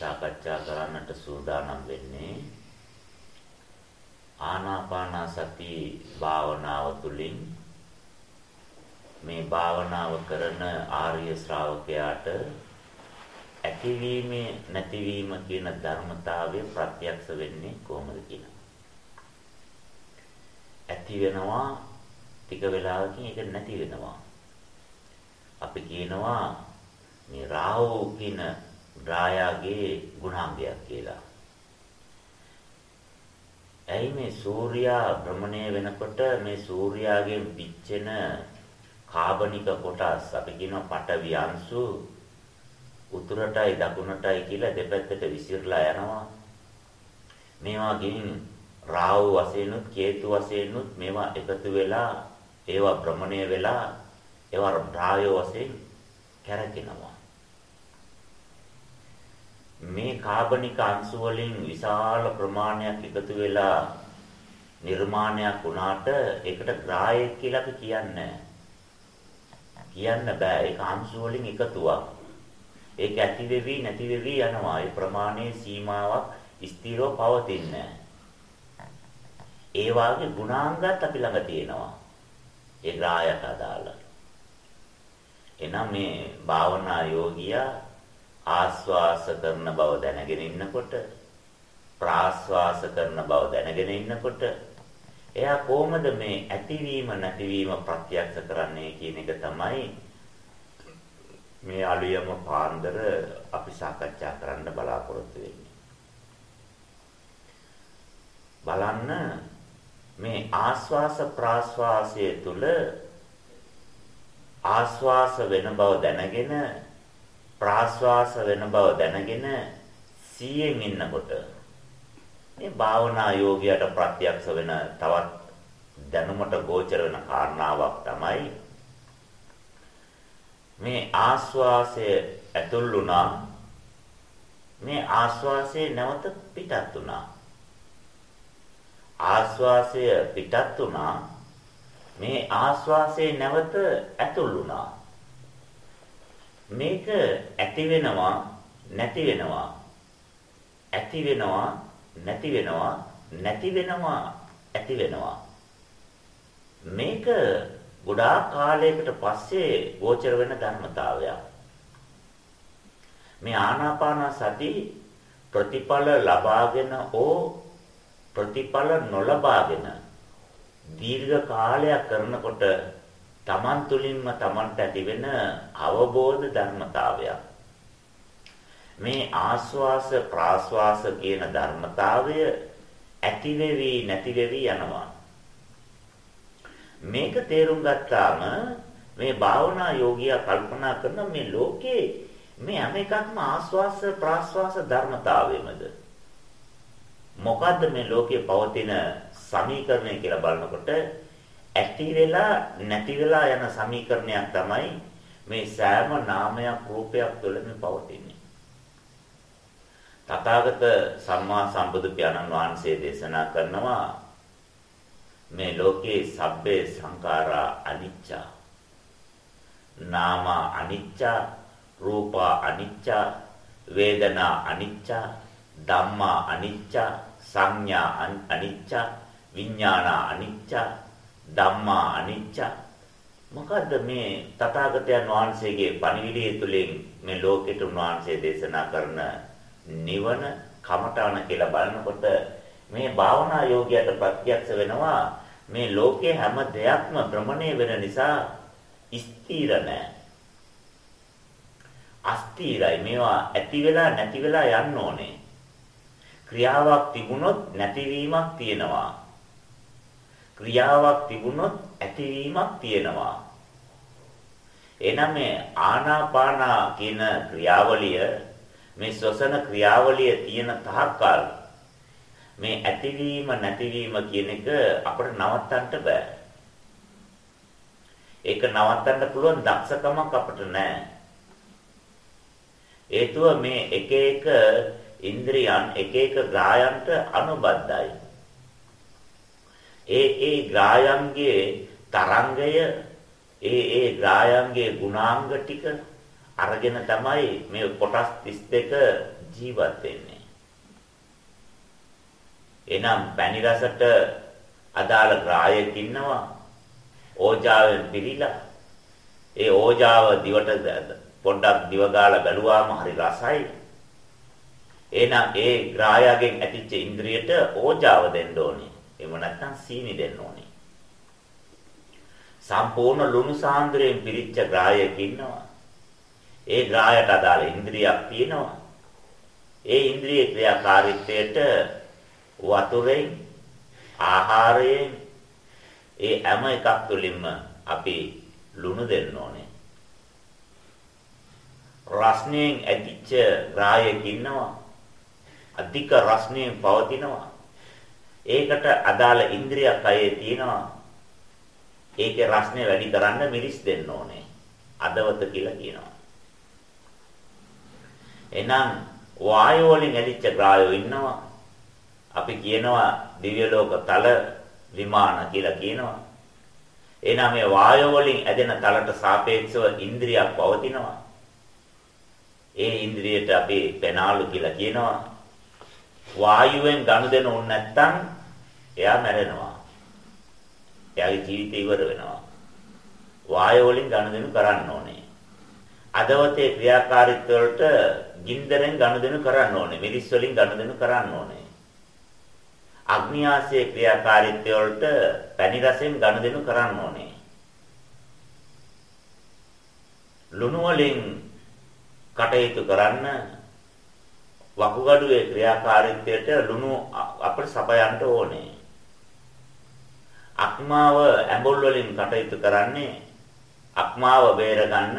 අපි සාකච්ඡා කරන්නට සූදානම් වෙන්නේ ආනාපාන සති භාවනාව තුළින් මේ භාවනාව කරන ආර්ය ශ්‍රාවකයාට ඇතිවීම නැතිවීම කියන ධර්මතාවය ප්‍රත්‍යක්ෂ වෙන්නේ කොහොමද කියලා. ඇති වෙනවා ටික වෙලාවකින් ඒක නැති වෙනවා. අපි කියනවා මේ රාහු කියන රායාගේ ගුණාංගයක් කියලා. ඇයි මේ සූර්යා භ්‍රමණය වෙනකොට මේ සූර්යාගෙන් පිච්චෙන කාබනික කොටස් අපි කියනවා පටවි අංශු උතුරටයි දකුණටයි කියලා දෙපැත්තට විසිරලා යනවා. මේවා ගින් රාහු වශයෙන්ුත් කේතු වශයෙන්ුත් මේවා එකතු වෙලා ඒවා භ්‍රමණය වෙලා ඒවා රායෝ වශයෙන් කැරකෙනවා. මේ කාබනික අංශු වලින් විශාල ප්‍රමාණයක් එකතු වෙලා නිර්මාණයක් වුණාට ඒකට ග්‍රාහයක් කියලා අපි කියන්නේ කියන්න බෑ. ඒක අංශු වලින් එකතුවක්. ඒක ඇති වෙවි නැති වෙවි යනවා. ඒ ප්‍රමාණයේ සීමාවක් ස්ථිරව පවතින්නේ ඒ වාගේ ගුණාංගات අපි ළඟ තියෙනවා. ඒ ග්‍රාහයට අදාළ. එනම් මේ භාවනා යෝගියා ආස්වාස කරන බව දැනගෙන ඉන්නකොට ප්‍රාස්වාස කරන බව දැනගෙන ඉන්නකොට එයා කොහොමද මේ ඇතිවීම නැතිවීම ප්‍රත්‍යක්ෂ කරන්නේ කියන එක තමයි මේ අලුයම පාන්දර අපි සාකච්ඡා කරන්න බලාපොරොත්තු වෙන්නේ. බලන්න මේ ආස්වාස ප්‍රාස්වාසයේ තුල ආස්වාස වෙන බව දැනගෙන ප්‍රාශ්වාස වෙන බව දැනගෙන සීයෙන් ඉන්නකොට මේ භාවනා යෝගියට ප්‍රත්‍යක්ෂ වෙන තවත් දැනුමට ගෝචර වෙන කාරණාවක් තමයි මේ ආස්වාසය ඇතුල් වුණා. මේ ආස්වාසය නැවත පිටත් වුණා. ආස්වාසය පිටත් වුණා. මේ ආස්වාසය නැවත ඇතුල් වුණා. මේක ඇති වෙනවා නැති වෙනවා. ඇති වෙනවා නැති වෙනවා නැති වෙනවා ඇති වෙනවා. මේක ගොඩාක් කාලයකට පස්සේ ගෝචර වෙන ධර්මතාවයක්. මේ ආනාපාන සති ප්‍රතිඵල ලබාගෙන ඕ ප්‍රතිඵල නොලබාගෙන දීර්ඝ කාලයක් කරනකොට Taman තුලින්ම Tamanට ඇතිවෙන අවබෝධ ධර්මතාවයක්. මේ ආස්වාස ප්‍රාස්වාස කියන ධර්මතාවය ඇති වෙවි නැති වෙවි යනවා. මේක තේරුම් ගත්තාම මේ භාවනා යෝගියා කල්පනා කරන මේ ලෝකේ මේ හැම එකක්ම ආස්වාස ප්‍රාස්වාස ධර්මතාවෙමද මොකද්ද මේ ලෝකේ පවතින සමීකරණය කියලා බලනකොට ඇති වෙලා නැති වෙලා යන සමීකරණයක් තමයි මේ සෑම නාමයක් රූපයක් තුළම පවතින්නේ. තථාගත සම්මා සම්බුදු පියාණන් වහන්සේ දේශනා කරනවා මේ ලෝකේ සබ්බේ සංඛාරා අනිච්ච නාම අනිච්ච රූප අනිච්ච වේදනා අනිච්ච ධම්මා අනිච්ච සංඥා අනිච්ච විඥාන අනිච්ච ධම්මා අනිච්ච මොකද්ද මේ තථාගතයන් වහන්සේගේ පණිවිඩය තුළින් මේ ලෝකෙට උන්වහන්සේ දේශනා කරන නිවන කමඨාන කියලා බලනකොට මේ භාවනා යෝගියට ප්‍රත්‍යක්ෂ වෙනවා මේ ලෝකයේ හැම දෙයක්ම භ්‍රමණය වෙන නිසා ස්ථීර නැහැ. අස්ථීරයි මේවා ඇති වෙලා නැති වෙලා යන්න ඕනේ. ක්‍රියාවක් තිබුණොත් නැතිවීමක් තියෙනවා. ක්‍රියාවක් තිබුණොත් ඇතිවීමක් තියෙනවා. එනනම් මේ ආනාපාන කියන ක්‍රියාවලිය මේ ශ්වසන ක්‍රියාවලිය තියෙන තාක්කල් මේ ඇතිවීම නැතිවීම කියන එක අපිට නවත්තන්න බෑ. ඒක නවත්තන්න පුළුවන් දක්ෂකමක් අපිට නැහැ. හේතුව මේ එක එක ඉන්ද්‍රියන් එක එක ග්‍රායන්ට අනුබද්ධයි. ඒ ඒ ග්‍රායන්ගේ තරංගය ඒ ඒ ග්‍රායන්ගේ ගුණාංග ටික අරගෙන තමයි මේ කොටස් 32 ජීවත් වෙන්නේ. එනම් පැණි රසට අදාළ ග්‍රාහයක් ඉන්නවා. ඕජාවෙන් පිරීලා ඒ ඕජාව දිවට පොඩ්ඩක් දිව ගාලා බැලුවාම හරි රසයි. එහෙනම් ඒ ග්‍රාහයගෙන් ඇතිච්ච ඉන්ද්‍රියට ඕජාව දෙන්න ඕනේ. එහෙම නැත්නම් සීනි දෙන්න ඕනේ. සම්පූර්ණ ලුණු සාන්ද්‍රයෙන් පිරිච්ච ග්‍රාහයක් ඉන්නවා. ඒ ග්‍රාහයට අදාළ ඉන්ද්‍රියක් තියෙනවා. ඒ ඉන්ද්‍රිය ක්‍රියාකාරීත්වයට වතුරෙන් ආහාරයෙන් ඒ හැම එකක් තුළින්ම අපි ලුණු දෙන්න ඕනේ. රස්ණයෙන් ඇතිච්ච ග්‍රාහයක් ඉන්නවා. අධික රස්ණයෙන් පවතිනවා. ඒකට අදාළ ඉන්ද්‍රියක් අයේ තියෙනවා. ඒකේ රස්නේ වැඩි කරන්න මිරිස් දෙන්න ඕනේ. අදවත කියලා කියනවා. එහෙනම් වායෝ වලින් ඇලිච්ච ග්‍රාහයෝ ඉන්නවා. අපි කියනවා දිව්‍ය ලෝක තල විමාන කියලා කියනවා. එහෙනම් මේ වායෝ වලින් ඇදෙන තලට සාපේක්ෂව ඉන්ද්‍රියක් පවතිනවා. ඒ ඉන්ද්‍රියට අපි පෙනාලු කියලා කියනවා. වායුවෙන් ගනුදෙනු නැත්තම් එයා මැරෙනවා. එයාගේ ජීවිතය ඉවර වෙනවා. වායු වලින් ගනුදෙනු කරන්න ඕනේ. අදවතේ ක්‍රියාකාරීත්ව වලට ගින්දරෙන් ගනුදෙනු කරන්න ඕනේ. මිරිස් වලින් ගනුදෙනු කරන්න ඕනේ. අග්නියාසයේ ක්‍රියාකාරීත්වය වලට පැණි රසෙන් ගනුදෙනු කරන්න ඕනේ. ලුණු වලින් කටයුතු කරන්න වකුගඩුවේ ක්‍රියාකාරීත්වයට ලුණු අපිට සපයන්න ඕනේ. අක්මාව ඇඹුල් වලින් කටයුතු කරන්නේ අක්මාව බේර ගන්න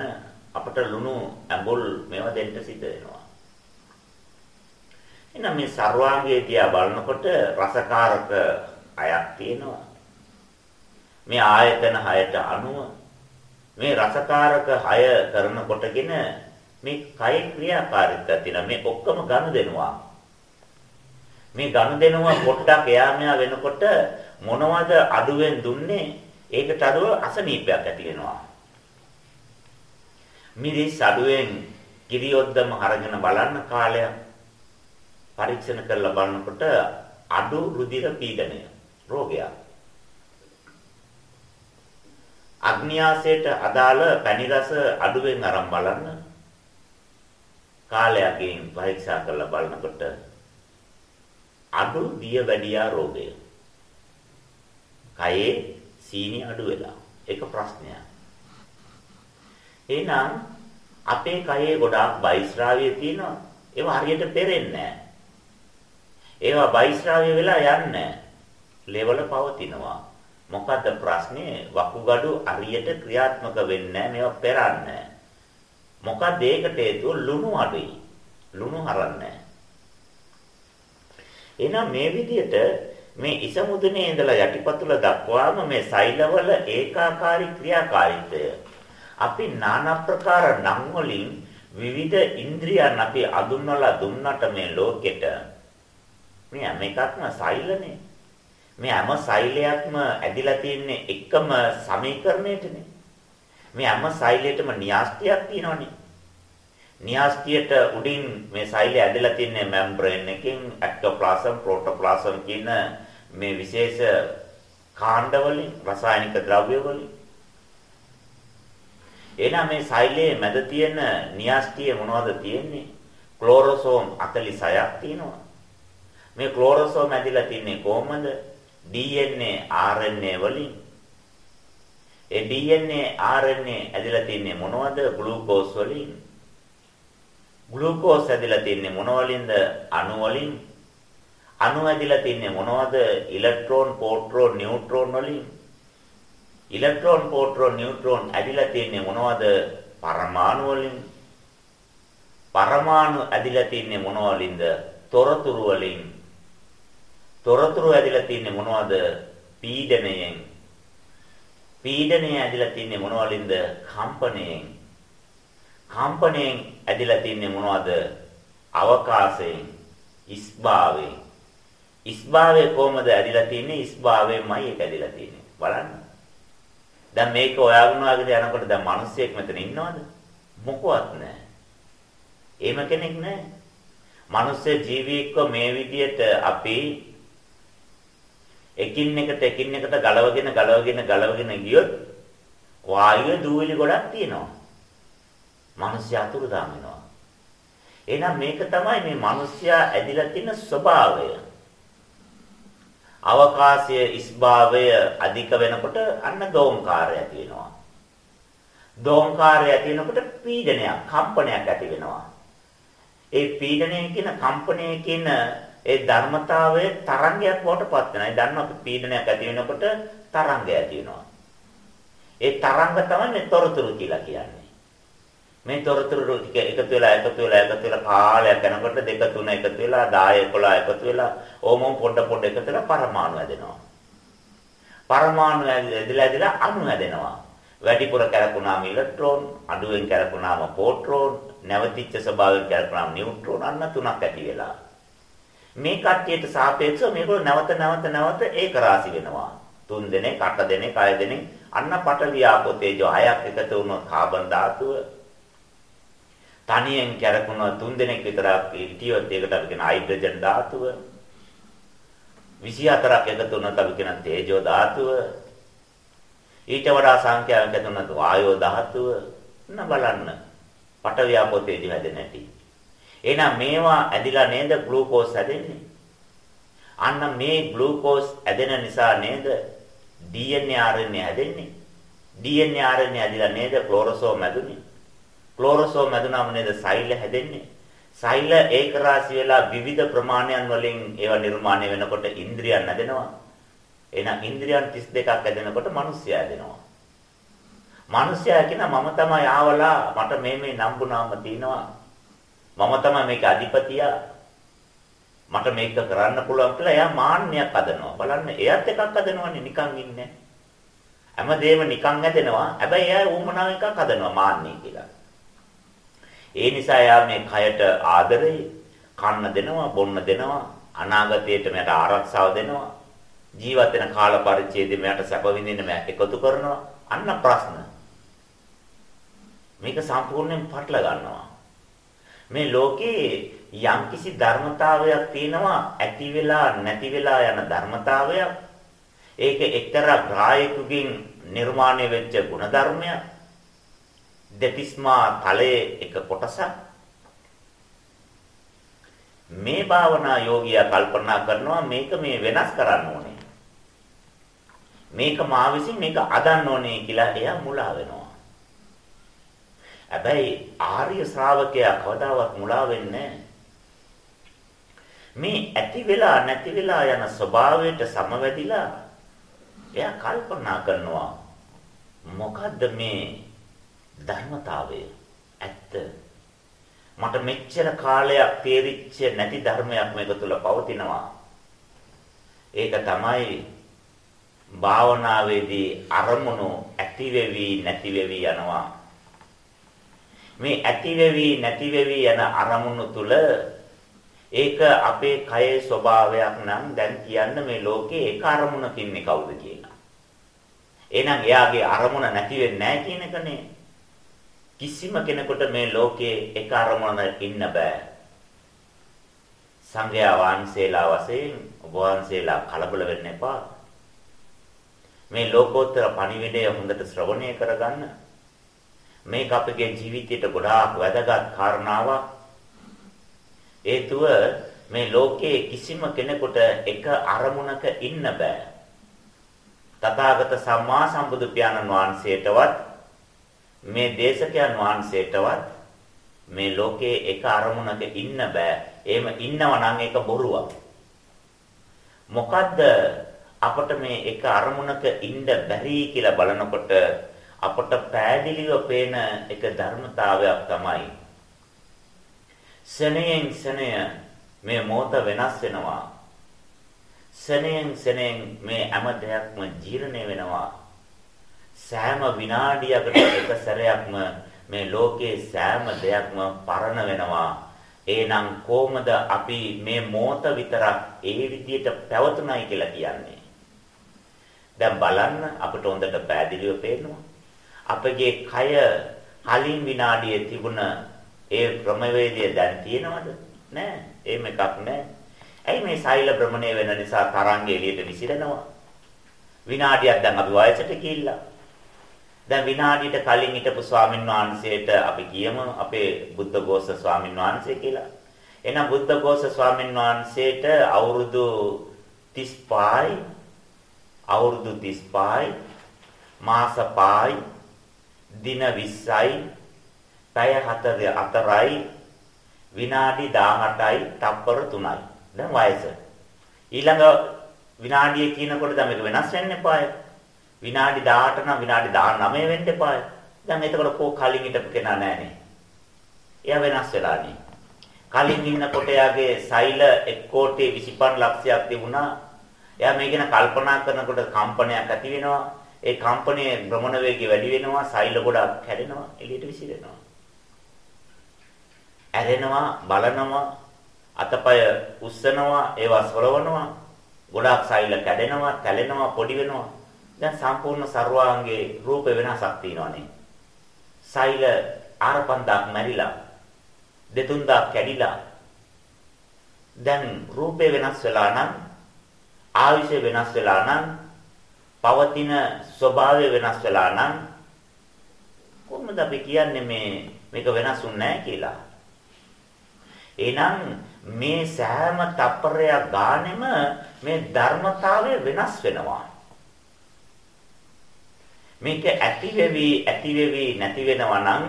අපිට ලුණු ඇඹුල් මේවා දෙන්න සිද්ධ වෙනවා. එහෙනම් මේ ਸਰවාංගයේ දිහා බලනකොට රසකාරක අයක් තියෙනවා. මේ ආයතන හයට අනුව මේ රසකාරක හය කරනකොටගෙන මේ කය ක්‍රියාකාරීත්වය තියෙනවා. මේ ඔක්කොම ගනුදෙනුවා. මේ ගනුදෙනුව පොඩ්ඩක් එයා මෙහා වෙනකොට මොනවද අඩුවෙන් දුන්නේ? ඒකට අඩුව අසනීපයක් ඇති වෙනවා. මිරිස් අඩුවෙන් කිරියොද්දම අරගෙන බලන්න කාලයක් පරීක්ෂණ කරලා බලනකොට අඩු රුධිර පීඩනය රෝගයක්. අග්නියාසයට අදාළ පැණි රස අඩුවෙන් අරන් බලන්න කාලයකින් පරීක්ෂා කරලා බලනකොට අඩු දිය වැඩියා රෝගය. කයේ සීනි අඩු වෙලා. ඒක ප්‍රශ්නයක්. එහෙනම් අපේ කයේ ගොඩාක් බයිස්රාවිය තියෙනවා. ඒවා හරියට පෙරෙන්නේ නැහැ. ඒවා බයිස්රාවිය වෙලා යන්නේ ලෙවල පවතිනවා. මොකද්ද ප්‍රශ්නේ? වකුගඩු හරියට ක්‍රියාත්මක වෙන්නේ නැහැ. මේවා පෙරන්නේ මොකද ඒකට හේතුව ලුණු අඩුයි. ලුණු හරන්නේ එහෙනම් මේ විදිහට මේ ඉසමුදුනේ ඉඳලා යටිපතුල දක්වාම මේ සෛලවල ඒකාකාරී ක්‍රියාකාරීත්වය. අපි নানা ප්‍රකාර නම් වලින් විවිධ ඉන්ද්‍රියන් අපි අඳුන්වලා දුන්නට මේ ලෝකෙට. මේ හැම එකක්ම සෛලනේ. මේ හැම සෛලයක්ම ඇදිලා තියෙන්නේ එකම සමීකරණයටනේ. මේ හැම සෛලයකටම න්‍යාස්තියක් තියෙනවනේ. න්‍යාස්තියට උඩින් මේ සෛලය ඇදලා තින්නේ මෙම්බ්‍රේන් එකකින් ඇක්ටෝප්ලාසම් ප්‍රෝටෝප්ලාසම් කියන මේ විශේෂ කාණ්ඩ වලින් රසායනික ද්‍රව්‍ය වලින් එහෙනම් මේ සෛලයේ මැද තියෙන න්‍යාස්තිය මොනවද තියෙන්නේ? ක්ලෝරෝසෝම් 46ක් තියෙනවා. මේ ක්ලෝරෝසෝම් ඇදලා තින්නේ කොහමද? DNA RNA වලින් ඒ DNA RNA ඇදලා තින්නේ මොනවද? ග්ලූකෝස් වලින්. ග්ලූකෝස් ඇදලා තින්නේ මොන වලින්ද? අණු වලින්. අණු ඇදලා තින්නේ මොනවද? ඉලෙක්ට්‍රෝන, පොට්‍රෝන, නියුට්‍රෝන වලින්. ඉලෙක්ට්‍රෝන, පොට්‍රෝන, නියුට්‍රෝන ඇදලා තින්නේ මොනවද? පරමාණු වලින්. පරමාණු ඇදලා තින්නේ මොන වලින්ද? තොරතුරු වලින්. තොරතුරු ඇදලා තින්නේ මොනවද? පීඩනයෙන්. පීඩනය ඇදිලා තින්නේ මොනවලින්ද? කම්පණයෙන්. කම්පණයෙන් ඇදිලා තින්නේ මොනවද? අවකාශයෙන්, ඉස්භාවයෙන්. ඉස්භාවය කොහමද ඇදිලා තින්නේ? ඉස්භාවයෙන්මයි ඒක ඇදිලා තින්නේ. බලන්න. දැන් මේක ඔයාගෙන ඔයාගෙන යනකොට දැන් මිනිස්සෙක් මෙතන ඉන්නවද? මොකවත් නැහැ. එහෙම කෙනෙක් නැහැ. මනුෂ්‍ය ජීවීක්ව මේ විදියට අපි එකින් එකට එකින් එකට ගලවගෙන ගලවගෙන ගලවගෙන ගියොත් වායුවේ දූවිලි ගොඩක් තියෙනවා. මිනිස්සු අතුරුදාන් වෙනවා. එහෙනම් මේක තමයි මේ මිනිස්සයා ඇදිලා තියෙන ස්වභාවය. අවකාශයේ ඉස්භාවය අධික වෙනකොට අන්න දෝංකාරය ඇති වෙනවා. දෝංකාරය ඇති වෙනකොට පීඩනයක්, කම්පනයක් ඇති වෙනවා. ඒ පීඩනය කියන කම්පනය කියන ඒ ධර්මතාවයේ තරංගයක් බවට පත් වෙනවා. ඒ දන්නවා පීඩනයක් ඇති වෙනකොට තරංගය ඇති වෙනවා. ඒ තරංග තමයි මේ තොරතුරු කියලා කියන්නේ. මේ තොරතුරු ටික එකතු වෙලා එකතු වෙලා එකතු වෙලා කාලයක් යනකොට දෙක තුන එකතු වෙලා 10 11 එකතු වෙලා ඕමම පොඩ පොඩ එකතු වෙලා පරමාණු හැදෙනවා. පරමාණු ඇදලා ඇදලා අණු හැදෙනවා. වැඩිපුර කැරකුණාම ඉලෙක්ට්‍රෝන, අඩුවෙන් කැරකුණාම පොට්‍රෝන, නැවතිච්ච ස්වභාවයෙන් කැරකුණාම නියුට්‍රෝන අන්න තුනක් ඇති වෙලා. මේ කට්ටියට සාපේක්ෂව මේගොල්ලෝ නැවත නැවත නැවත ඒක රාශි වෙනවා. තුන් දෙනෙක්, අට දෙනෙක්, අය දෙනෙක් අන්න පඨවි ආපෝ තේජෝ හයක් එකතු වුණොත් කාබන් ධාතුව තනියෙන් කැරකුණ තුන් දෙනෙක් විතරක් හිටියොත් ඒකට අපි කියන හයිඩ්‍රජන් ධාතුව 24ක් එකතු වුණොත් අපි කියන තේජෝ ධාතුව ඊට වඩා සංඛ්‍යාවක් එකතු වුණොත් වායෝ ධාතුව න බලන්න පඨවි ආපෝ තේජෝ හැදෙන්නේ නැටි එහෙනම් මේවා ඇදිලා නේද ග්ලූකෝස් හැදෙන්නේ අන්න මේ ග්ලූකෝස් ඇදෙන නිසා නේද DNA RNA හැදෙන්නේ. DNA RNA ඇදිලා නේද ක්ලෝරෝසෝම් ඇදුනේ. ක්ලෝරෝසෝම් ඇදුනම නේද සෛල හැදෙන්නේ. සෛල ඒක රාශි වෙලා විවිධ ප්‍රමාණයන් වලින් ඒවා නිර්මාණය වෙනකොට ඉන්ද්‍රියන් හැදෙනවා. එහෙනම් ඉන්ද්‍රියන් 32ක් හැදෙනකොට මිනිස්සයා හැදෙනවා. මිනිස්සයා කියන මම තමයි ආවලා මට මේ මේ නම්බුනාම තියෙනවා. මම තමයි මේක අධිපතියා මට මේක කරන්න පුළුවන් කියලා එයා මාන්නයක් හදනවා. බලන්න එයාත් එකක් හදනවනේ නිකන් ඉන්නේ. හැමදේම නිකන් හැදෙනවා. හැබැයි එයා ඌමනාව එකක් හදනවා මාන්නය කියලා. ඒ නිසා එයා මේ කයට ආදරේ කන්න දෙනවා, බොන්න දෙනවා, අනාගතයට මට ආරක්ෂාව දෙනවා. ජීවත් වෙන කාල පරිච්ඡේදෙ මට සැප විඳින්න මම එකතු කරනවා. අන්න ප්‍රශ්න. මේක සම්පූර්ණයෙන් පටල ගන්නවා. මේ ලෝකේ යම්කිසි ධර්මතාවයක් තියෙනවා ඇති වෙලා නැති වෙලා යන ධර්මතාවයක් ඒක එක්තරා ග්‍රාහකගෙන් නිර්මාණය වෙච්ච ಗುಣධර්මයක් දෙතිස්මා තලයේ එක කොටසක්. මේ භාවනා යෝගියා කල්පනා කරනවා මේක මේ වෙනස් කරන්න ඕනේ. මේක මා විසින් මේක අදන්න ඕනේ කියලා එයා මුලා වෙනවා. හැබැයි ආර්ය ශ්‍රාවකයා කවදාවත් මුලා වෙන්නේ මේ ඇති වෙලා නැති වෙලා යන ස්වභාවයට සමවැදිලා එයා කල්පනා කරනවා මොකද්ද මේ ධර්මතාවය ඇත්ත මට මෙච්චර කාලයක් තේරිච්ච නැති ධර්මයක් මේක තුල පවතිනවා ඒක තමයි භාවනාවේදී අරමුණු ඇති වෙවි නැති වෙවි යනවා මේ ඇති වෙවි නැති වෙවි යන අරමුණු තුල ඒක අපේ කයේ ස්වභාවයක් නම් දැන් කියන්න මේ ලෝකේ එක අරමුණක ඉන්නේ කවුද කියලා. එහෙනම් එයාගේ අරමුණ නැති වෙන්නේ නැහැ කියන එකනේ. කිසිම කෙනෙකුට මේ ලෝකේ එක අරමුණක ඉන්න බෑ. සංඝයා වහන්සේලා වශයෙන් ඔබ වහන්සේලා කලබල වෙන්න එපා. මේ ලෝකෝත්තර පණිවිඩය හොඳට ශ්‍රවණය කරගන්න. මේක අපගේ ජීවිතයට ගොඩාක් වැදගත් කාරණාවක්. හේතුව මේ ලෝකයේ කිසිම කෙනෙකුට එක අරමුණක ඉන්න බෑ. තථාගත සම්මා සම්බුදු පියාණන් වහන්සේටවත් මේ දේශකයන් වහන්සේටවත් මේ ලෝකයේ එක අරමුණක ඉන්න බෑ. එහෙම ඉන්නව නම් ඒක බොරුවක්. මොකද්ද අපට මේ එක අරමුණක ඉන්න බැරි කියලා බලනකොට අපට පෑදිලිව පේන එක ධර්මතාවයක් තමයි සෙනෙන් සෙනය මේ මොහොත වෙනස් වෙනවා සෙනෙන් සෙනෙන් මේ හැම දෙයක්ම ජීර්ණය වෙනවා සෑම විනාඩියකට එක සැරයක්ම මේ ලෝකේ සෑම දෙයක්ම පරණ වෙනවා එහෙනම් කොහොමද අපි මේ මොහොත විතරක් ඒ විදිහට පැවතුණයි කියලා කියන්නේ දැන් බලන්න අපිට හොඳට පැහැදිලිව පේනවා අපගේ කය කලින් විනාඩියේ තිබුණ ඒ ක්‍රමවේදය දැන් තියෙනවද? නෑ. එහෙම එකක් නෑ. ඇයි මේ සෛල භ්‍රමණය වෙන නිසා තරංගය එළියට විසිරෙනවා? විනාඩියක් දැන් අපි වයසට ගිහිල්ලා. දැන් විනාඩියට කලින් හිටපු ස්වාමින් වහන්සේට අපි කියමු අපේ බුද්ධඝෝෂ ස්වාමින් වහන්සේ කියලා. එහෙනම් බුද්ධඝෝෂ ස්වාමින් වහන්සේට අවුරුදු 35යි අවුරුදු 35යි මාස 5යි දින 20යි පැය 4 4යි විනාඩි 18යි තප්පර 3යි දැන් වයස. ඊළඟ විනාඩිය කියනකොට දැන් මේක වෙනස් වෙන්න එපාය. විනාඩි 18 නම් විනාඩි 19 වෙන්න එපාය. දැන් එතකොට කෝ කලින් හිටපු කෙනා නෑනේ. එයා වෙනස් වෙලානේ කලින් ඉන්නකොට එයාගේ සෛල 1 කෝටි 25 ලක්ෂයක් තිබුණා. එයා මේ ගැන කල්පනා කරනකොට කම්පනයක් ඇති වෙනවා. ඒ කම්පනයේ භ්‍රමණ වේගය වැඩි වෙනවා සෛල ගොඩක් කැඩෙනවා එළියට විසිරෙනවා. ඇරෙනවා බලනවා අතපය උස්සනවා ඒවා සොරවනවා ගොඩක් සෛල කැඩෙනවා තැලෙනවා පොඩි වෙනවා. දැන් සම්පූර්ණ ਸਰවාංගේ රූප වෙනසක් තියෙනවානේ සෛල ආරපන්දක් මැරිලා දෙතුන්දා කැඩිලා දැන් රූපේ වෙනස් වෙලා නම් ආයුෂ වෙනස් වෙලා නම් පවතින ස්වභාවය වෙනස් වෙලා නම් කොහොමද අපි කියන්නේ මේ මේක වෙනස්ුන්නේ නැහැ කියලා එහෙනම් මේ සෑම තප්පරයක් ගානෙම මේ ධර්මතාවය වෙනස් වෙනවා. මේක ඇති වෙවි ඇති වෙවි නැති වෙනවා නම්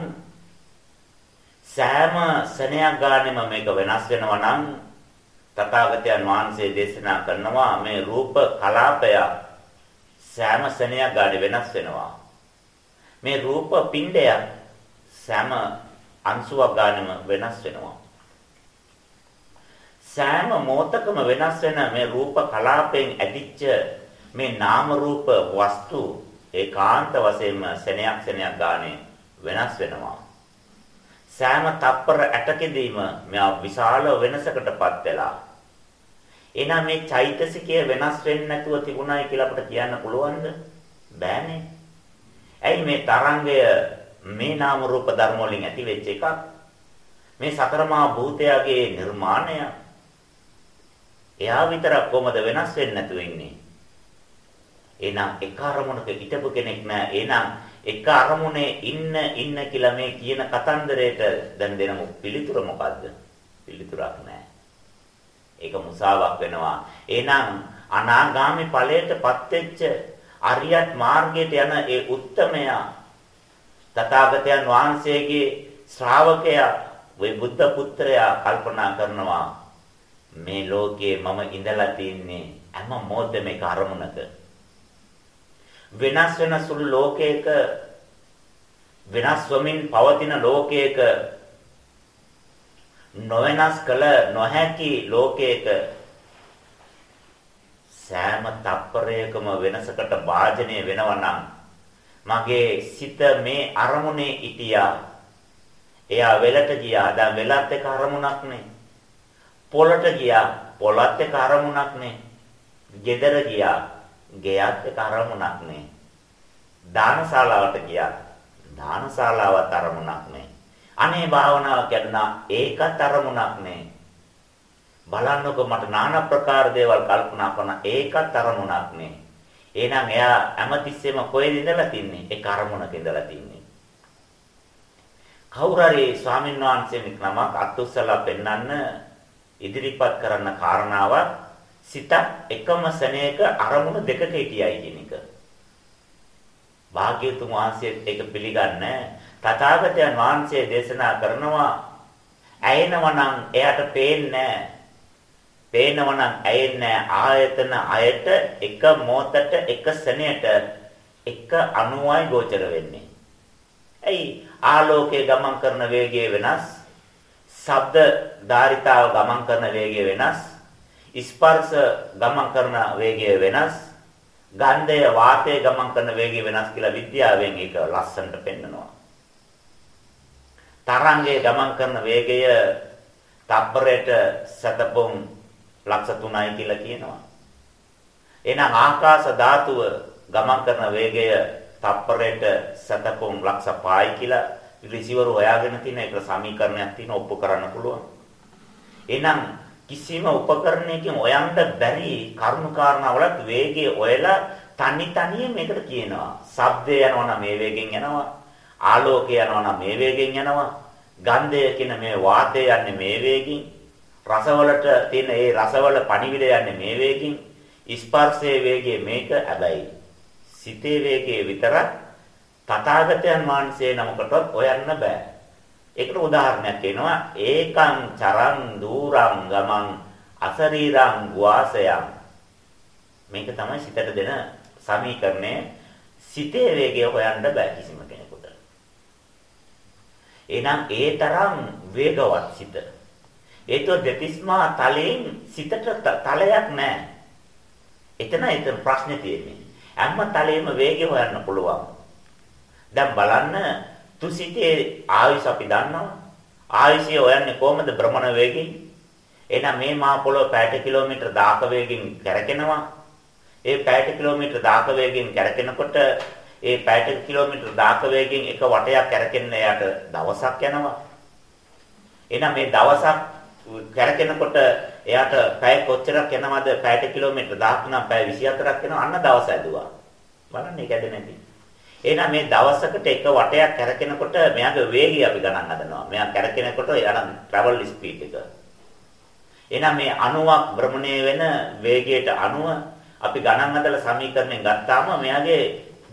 සෑම සෙනයක් ගානෙම මේක වෙනස් වෙනවා නම් තථාගතයන් වහන්සේ දේශනා කරනවා මේ රූප කලාපය සෑම සෙනයක් ගානේ වෙනස් වෙනවා. මේ රූප පිණ්ඩය සෑම අංශුවක් ගානෙම වෙනස් වෙනවා. සෑම මොහොතකම වෙනස් වෙන මේ රූප කලාපයෙන් ඇදිච්ච මේ නාම රූප වස්තු ඒකාන්ත වශයෙන්ම සෙනයක් සෙනයක් ගානේ වෙනස් වෙනවා. සෑම තප්පර 8කදීම මෙයා විශාල වෙනසකටපත් වෙලා. එහෙනම් මේ චෛතසිකය වෙනස් වෙන්නේ නැතුව තිබුණායි කියලා අපිට කියන්න පුළුවන්ද? බෑනේ. ඇයි මේ තරංගය මේ නාම රූප ධර්ම වලින් ඇති වෙච්ච එකක්? මේ සතරමා භූතයාගේ නිර්මාණය. එයා විතරක් කොහමද වෙනස් වෙන්නේ නැතුව ඉන්නේ? එහෙනම් එක අරමුණක හිටපු කෙනෙක් නෑ. එහෙනම් එක අරමුණේ ඉන්න ඉන්න කියලා මේ කියන කතන්දරයට දැන් දෙන පිළිතුර මොකද්ද? පිළිතුරක් නැහැ. ඒක මුසාවක් වෙනවා. එහෙනම් අනාගාමි ඵලයටපත් වෙච්ච අරියත් මාර්ගයට යන ඒ උත්තමයා තථාගතයන් වහන්සේගේ ශ්‍රාවකයා වේ බුද්ධ පුත්‍රයා කල්පනා කරනවා මේ ලෝකයේ මම ඉඳලා තින්නේ හැම මොහොතෙම එක අරමුණක වෙනස් වෙන සුළු ලෝකයක වෙනස් වමින් පවතින ලෝකයක නොවෙනස් කළ නොහැකි ලෝකයක සෑම තප්පරයකම වෙනසකට වාජනය වෙනවා මගේ සිත මේ අරමුණේ හිටියා. එයා වෙලට ගියා. දැන් වෙලත් එක අරමුණක් නේ. පොළට ගියා. පොළත් එක අරමුණක් නේ. ගෙදර ගියා. ගෙයත් එක අරමුණක් නේ. දානශාලාවට ගියා. දානශාලාවත් අරමුණක් නේ. අනේ භාවනාව කරනා ඒකත් අරමුණක් නේ. බලන්නකො මට নানা ප්‍රකාර දේවල් කල්පනා කරන ඒකත් අරමුණක් නේ. එහෙනම් එයා හැමතිස්සෙම කොහෙද ඉඳලා තින්නේ? ඒ කර්මුණක ඉඳලා තින්නේ. කවුරු හරි ස්වාමීන් වහන්සේ නමක් අත්උස්සලා පෙන්වන්න ඉදිරිපත් කරන්න කාරණාවක් සිතක් එකම සෙනෙක අරමුණු දෙකක හිටියයි කියන එක. භාග්‍යතුන් වහන්සේ ඒක පිළිගන්නේ තථාගතයන් වහන්සේ දේශනා කරනවා ඇයෙනවා නම් එයාට පේන්නේ පේනවා නම් ඇයෙන්නේ ආයතන අයට එක මොහොතට එක සෙනෙට එක අණුවයි ගෝචර වෙන්නේ. ඇයි ආලෝකයේ ගමන් කරන වේගය වෙනස්, ශබ්ද ධාරිතාව ගමන් කරන වේගය වෙනස්, ස්පර්ශ ගමන් කරන වේගය වෙනස් ගන්ධය වාතය ගමන් කරන වේගය වෙනස් කියලා විද්‍යාවෙන් ඒක ලස්සනට පෙන්නනවා. තරංගයේ ගමන් කරන වේගය තප්පරයට සතපොම් ලක්ෂ 3යි කියලා කියනවා. එහෙනම් ආකාශ ධාතුව ගමන් කරන වේගය තප්පරයට සතපොම් ලක්ෂ 5යි කියලා ඍෂිවරු හොයාගෙන තියෙන එක සමීකරණයක් තියෙන ඔප්පු කරන්න පුළුවන්. එහෙනම් කිසිම උපකරණයකින් හොයන්න බැරි කරුණාකාරණවලත් වේගය ඔයලා තනි තනියෙන් මේකට කියනවා. ශබ්දය යනවා නම් මේ වේගෙන් යනවා. ආලෝකය යනවා නම් මේ වේගෙන් යනවා. ගන්ධය කියන මේ වාතය යන්නේ මේ වේගින්. රසවලට තියෙන ඒ රසවල පණිවිඩ යන්නේ මේ වේගින්. ස්පර්ශයේ වේගය මේක හැබැයි සිතේ වේගයේ විතරක් තථාගතයන් වහන්සේ නමකටවත් හොයන්න බෑ. ඒකට උදාහරණයක් එනවා ඒකං චරං දූරං ගමං අසරීරං වාසයං මේක තමයි සිතට දෙන සමීකරණය සිතේ වේගය හොයන්න බෑ කිසිම කෙනෙකුට. එහෙනම් ඒ තරම් වේගවත් සිත. ඒතෝ දෙතිස්මා තලයෙන් සිතට තලයක් නැහැ. එතන එතන ප්‍රශ්නේ තියෙන්නේ. හැම තලෙම වේගය හොයන්න පුළුවන්. දැන් බලන්න තුසිතේ ආයුෂ අපි දන්නවා. ආයුෂය හොයන්නේ කොහමද භ්‍රමණ වේගයෙන්? එහෙනම් මේ මහ පොළොව පැයට කිලෝමීටර් 1000 වේගෙන් කැරකෙනවා. ඒ පැයට කිලෝමීටර් 1000 වේගෙන් කැරකෙනකොට ඒ පැයට කිලෝමීටර් 1000 වේගෙන් එක වටයක් කැරකෙන්න යට දවසක් යනවා. එහෙනම් මේ දවසක් කැරකෙනකොට එයාට පැය කොච්චරක් යනවද? පැයට කිලෝමීටර් 1000ක් නම් පැය 24ක් යනවා. අන්න දවස ඇදුවා. බලන්න ඒක ඇද නැති. එහෙනම් මේ දවසකට එක වටයක් කැරකෙනකොට මෙයාගේ වේගය අපි ගණන් හදනවා. මෙයා කැරකෙනකොට යන travel speed එක. එහෙනම් මේ අණුවක් භ්‍රමණය වෙන වේගයට අණුව අපි ගණන් හදලා සමීකරණයෙන් ගත්තාම මෙයාගේ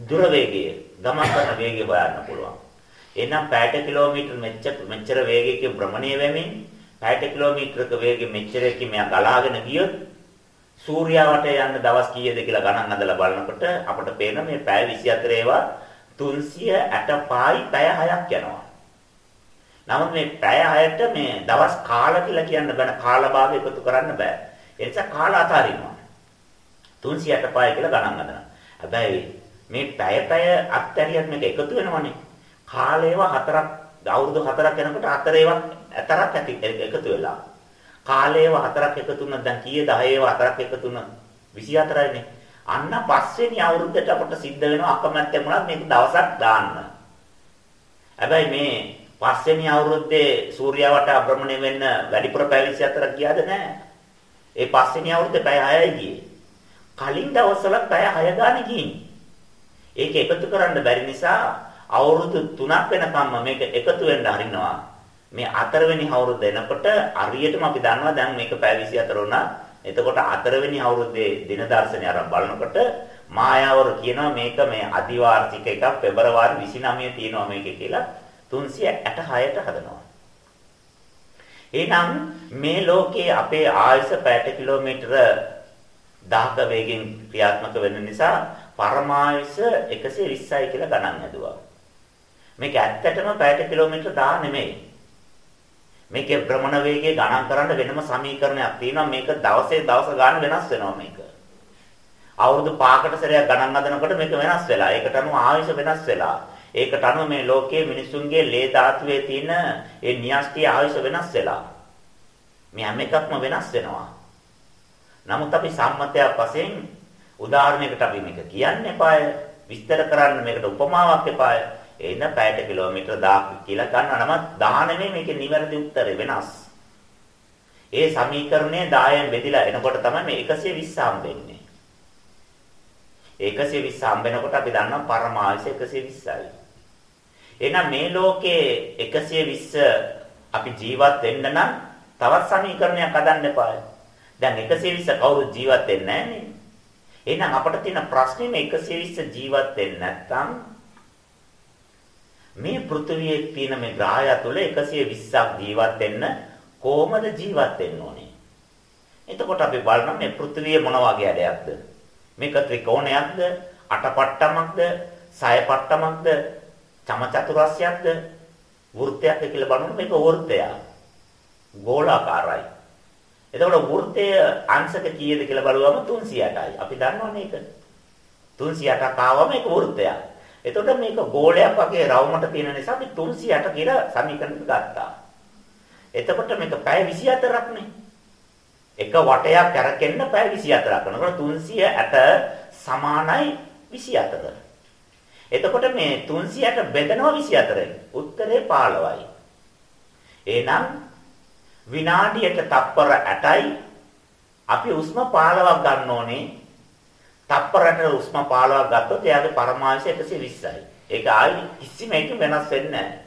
දුර වේගය ගමන් කරන වේගය හොයන්න පුළුවන්. එහෙනම් පැයට කිලෝමීටර් මෙච්චර මෙච්චර වේගයකින් භ්‍රමණය වෙමින් පැයට කිලෝමීටරක වේගෙ මෙච්චරකින් මෙයා ගලාගෙන ගියොත් සූර්යාවට යන්න දවස් කීයද කියලා ගණන් හදලා බලනකොට අපට පේන මේ පැය 24 ඒවා 365යි පැය 6ක් යනවා. නමුත් මේ පැය 6ට මේ දවස් කාල කියලා කියන්න බෑ කාල භාගය එකතු කරන්න බෑ. ඒ නිසා කාල අතාරිනවා. 365 කියලා ගණන් හදනවා. හැබැයි මේ පැය පැය අත්හැරියත් මේක එකතු වෙනවනේ. කාලේව හතරක් අවුරුදු හතරක් යනකොට හතර ඒවා හතරක් ඇති එකතු වෙලා. කාලේව හතරක් එකතු වුණා දැන් කීයේ 10 ඒවා හතරක් එකතු වුණා 24යිනේ. අන්න පස්වෙනි අවුරුද්දට අපට සිද්ධ වෙනවා අකමැත්තෙන් වුණත් මේක දවසක් දාන්න. හැබැයි මේ පස්වෙනි අවුරුද්දේ සූර්යයා වටා භ්‍රමණය වෙන්න වැඩිපුර පැය 24ක් ගියාද නැහැ. ඒ පස්වෙනි අවුරුද්දේ පැය 6යි ගියේ. කලින් දවස්වල පැය 6 ගානේ ගිහින්. ඒක එකතු කරන්න බැරි නිසා අවුරුදු 3ක් වෙනකම්ම මේක එකතු වෙන්න හරිනවා. මේ හතරවෙනි අවුරුද්ද එනකොට හරියටම අපි දන්නවා දැන් මේක පැය 24 වුණා. එතකොට හතරවෙනි අවුරුද්දේ දින දර්ශනය අරන් බලනකොට මායාවරු කියනවා මේක මේ අදිවාර්ෂික එකක් පෙබරවාරි 29 තියෙනවා මේකේ කියලා 366ට හදනවා. එහෙනම් මේ ලෝකයේ අපේ ආයුෂ පැයට කිලෝමීටර 10ක වේගෙන් ක්‍රියාත්මක වෙන නිසා පරමායුෂ 120යි කියලා ගණන් හැදුවා. මේක ඇත්තටම පැයට කිලෝමීටර 10 නෙමෙයි. මේකේ භ්‍රමණ වේගය ගණන් කරන්න වෙනම සමීකරණයක් තියෙනවා මේක දවසේ දවස ගන්න වෙනස් වෙනවා මේක. අවුරුදු 5කට සැරයක් ගණන් හදනකොට මේක වෙනස් වෙලා. ඒකට අනුව ආයුෂ වෙනස් වෙලා. ඒකට අනුව මේ ලෝකයේ මිනිසුන්ගේ ලේ ධාතුවේ තියෙන ඒ න්‍යාස්ටි ආයුෂ වෙනස් වෙලා. මේ හැම එකක්ම වෙනස් වෙනවා. නමුත් අපි සම්මතයක් වශයෙන් උදාහරණයකට අපි මේක කියන්න එපාය. විස්තර කරන්න මේකට උපමාවක් එපාය. එන පැයට කිලෝමීටර් 1000 කියලා ගන්නවා නම් 10 නෙමෙයි මේකේ නිවැරදි උත්තරේ වෙනස්. ඒ සමීකරණය 10න් බෙදිලා එනකොට තමයි මේ 120 හම්බෙන්නේ. 120 හම්බෙනකොට අපි දන්නවා පරමාංශ 120යි. එහෙනම් මේ ලෝකේ 120 අපි ජීවත් වෙන්න නම් තවත් සමීකරණයක් හදන්න එපාය. දැන් 120 කවුරු ජීවත් වෙන්නේ නැහැ නේ. එහෙනම් අපිට තියෙන ප්‍රශ්නේ මේ 120 ජීවත් වෙන්නේ නැත්නම් මේ පෘථිවියේ තියෙන මේ ග්‍රහය තුළ 120ක් ජීවත් වෙන්න කොහොමද ජීවත් වෙන්න ඕනේ? එතකොට අපි බලනවා මේ පෘථිවිය මොන වගේ ඇඩයක්ද? මේක ත්‍රිකෝණයක්ද? අටපට්ටමක්ද? සයපට්ටමක්ද? චමචතුරස්‍යයක්ද? වෘත්තයක්ද කියලා බලනකොට මේක වෘත්තයක්. ගෝලාකාරයි. එතකොට වෘත්තයේ අංශක කීයද කියලා බලුවම 360යි. අපි දන්නවනේ ඒක. 360ක් ආවම ඒක වෘත්තයක්. එතකොට මේක ගෝලයක් වගේ රවුමට තියෙන නිසා අපි 360 කියලා සමීකරණයක් ගත්තා. එතකොට මේක පැය 24ක් නේ. එක වටයක් කරකෙන්න පැය 24ක් කරනකොට 360 සමානයි 24. එතකොට මේ 360 බෙදනවා 24යි. උත්තරේ 15යි. එහෙනම් විනාඩියට තප්පර 8යි අපි උස්ම 15ක් ගන්න ඕනේ. තප්පරට උස්ම 15ක් ගත්තොත් එයාගේ පරමායුෂ 120යි. ඒක ආයි කිසිම එකකින් වෙනස් වෙන්නේ නැහැ.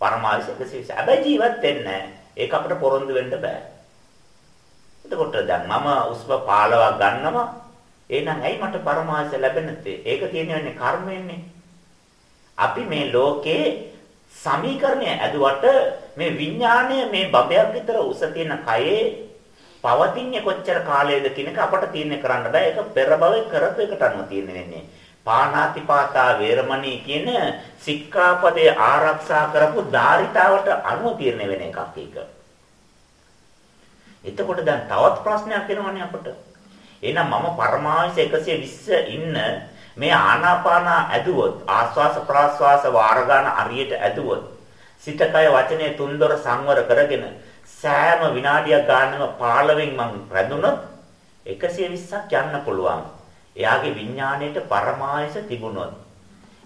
පරමායුෂ 120. හැබැයි ජීවත් වෙන්නේ නැහැ. ඒක අපිට පොරොන්දු වෙන්න බෑ. එතකොට දැන් මම උස්ම 15ක් ගන්නවා. එහෙනම් ඇයි මට පරමායුෂ ලැබෙන්නේ? ඒක තියෙන්නේ කර්මයෙන්නේ. අපි මේ ලෝකේ සමීකරණය ඇදුවට මේ විඥාණය මේ බබයක් විතර උස තියෙන කයේ පවතින්නේ කොච්චර කාලයද කියන එක අපට තීරණය කරන්න බෑ. ඒක පෙර භවයේ කරපු එකට අනුව තීරණය වෙන්නේ. පාණාතිපාතා වේරමණී කියන සික්ඛාපදයේ ආරක්ෂා කරපු ධාරිතාවට අනුව තීරණය වෙන එකක් ඒක. එතකොට දැන් තවත් ප්‍රශ්නයක් එනවනේ අපට. එහෙනම් මම පරමාංශ 120 ඉන්න මේ ආනාපාන ඇදුවොත් ආස්වාස ප්‍රාස්වාස වාරගාන අරියට ඇදුවොත් සිතකය වචනේ තුන්දොර සංවර කරගෙන සෑම විනාඩියක් ගන්නම 15න් මං රැඳුනොත් 120ක් යන්න පුළුවන්. එයාගේ විඥාණයට පරමායස තිබුණොත්.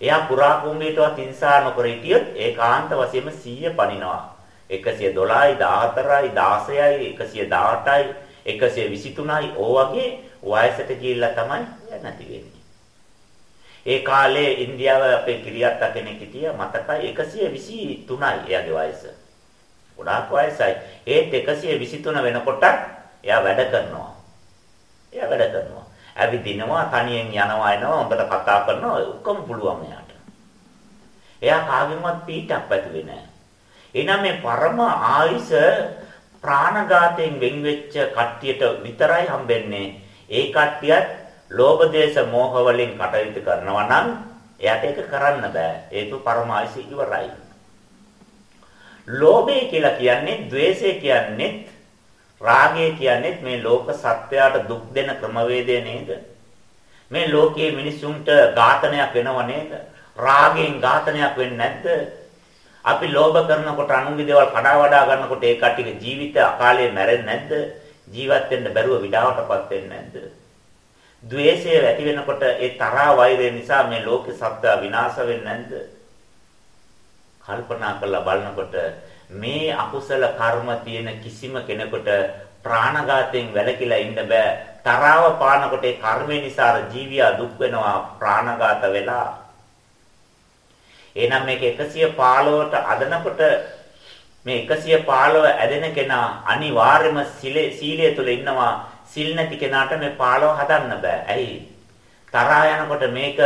එයා පුරා කුඹේටවත් හිංසා නොකර හිටියොත් ඒකාන්ත වශයෙන්ම 100 පනිනවා. 112යි 14යි 16යි 118යි 123යි ඕ වගේ වයසට ගිහිල්ලා තමයි නැති වෙන්නේ. ඒ කාලේ ඉන්දියාව අපේ කිරියත්තා කෙනෙක් හිටියා මතකයි 123යි එයාගේ වයස. ගොඩාක් වයසයි. ඒත් 123 වෙනකොට එයා වැඩ කරනවා. එයා වැඩ කරනවා. ඇවිදිනවා, තනියෙන් යනවා එනවා, හොඳට කතා කරනවා, ඔක්කොම පුළුවන් එයාට. එයා කාගෙන්වත් පීඩක් පැතුවේ නැහැ. එහෙනම් මේ පරම ආයස ප්‍රාණඝාතයෙන් වෙන් වෙච්ච කට්ටියට විතරයි හම්බෙන්නේ. ඒ කට්ටියත් ලෝභ දේශ මෝහ වලින් කටයුතු කරනවා නම් එයාට ඒක කරන්න බෑ. ඒක පරමායිස ඉවරයි. ලෝභය කියලා කියන්නේ, ద్వේෂය කියන්නේ, රාගය කියන්නේ මේ ලෝක සත්‍යයට දුක් දෙන ක්‍රමවේදය නේද? මේ ලෝකයේ මිනිසුන්ට ඝාතනයක් වෙනව නේද? රාගයෙන් ඝාතනයක් වෙන්නේ නැද්ද? අපි ලෝභ කරනකොට අනුන්ගේ දේවල් කඩා වඩා ගන්නකොට ඒ කට්ටියගේ ජීවිත අකාලේ මැරෙන්නේ නැද්ද? ජීවත් වෙන්න බැරුව විඩාවටපත් වෙන්නේ නැද්ද? ද්වේෂය ඇති වෙනකොට ඒ තරහා වෛරය නිසා මේ ලෝකේ සත්‍ය විනාශ වෙන්නේ නැද්ද? කල්පනා කරලා බලනකොට මේ අකුසල කර්ම තියෙන කිසිම කෙනෙකුට ප්‍රාණඝාතයෙන් වැළකීලා ඉන්න බෑ. තරාව පානකොට ඒ කර්මය නිසා ජීවියා දුක් වෙනවා ප්‍රාණඝාත වෙලා. එහෙනම් මේක 115ට අදනකොට මේ 115 ඇදෙන කෙනා අනිවාර්යයෙන්ම සීලය තුල ඉන්නවා සිල් නැති කෙනාට මේ 15 හදන්න බෑ. ඇයි? තරහා යනකොට මේක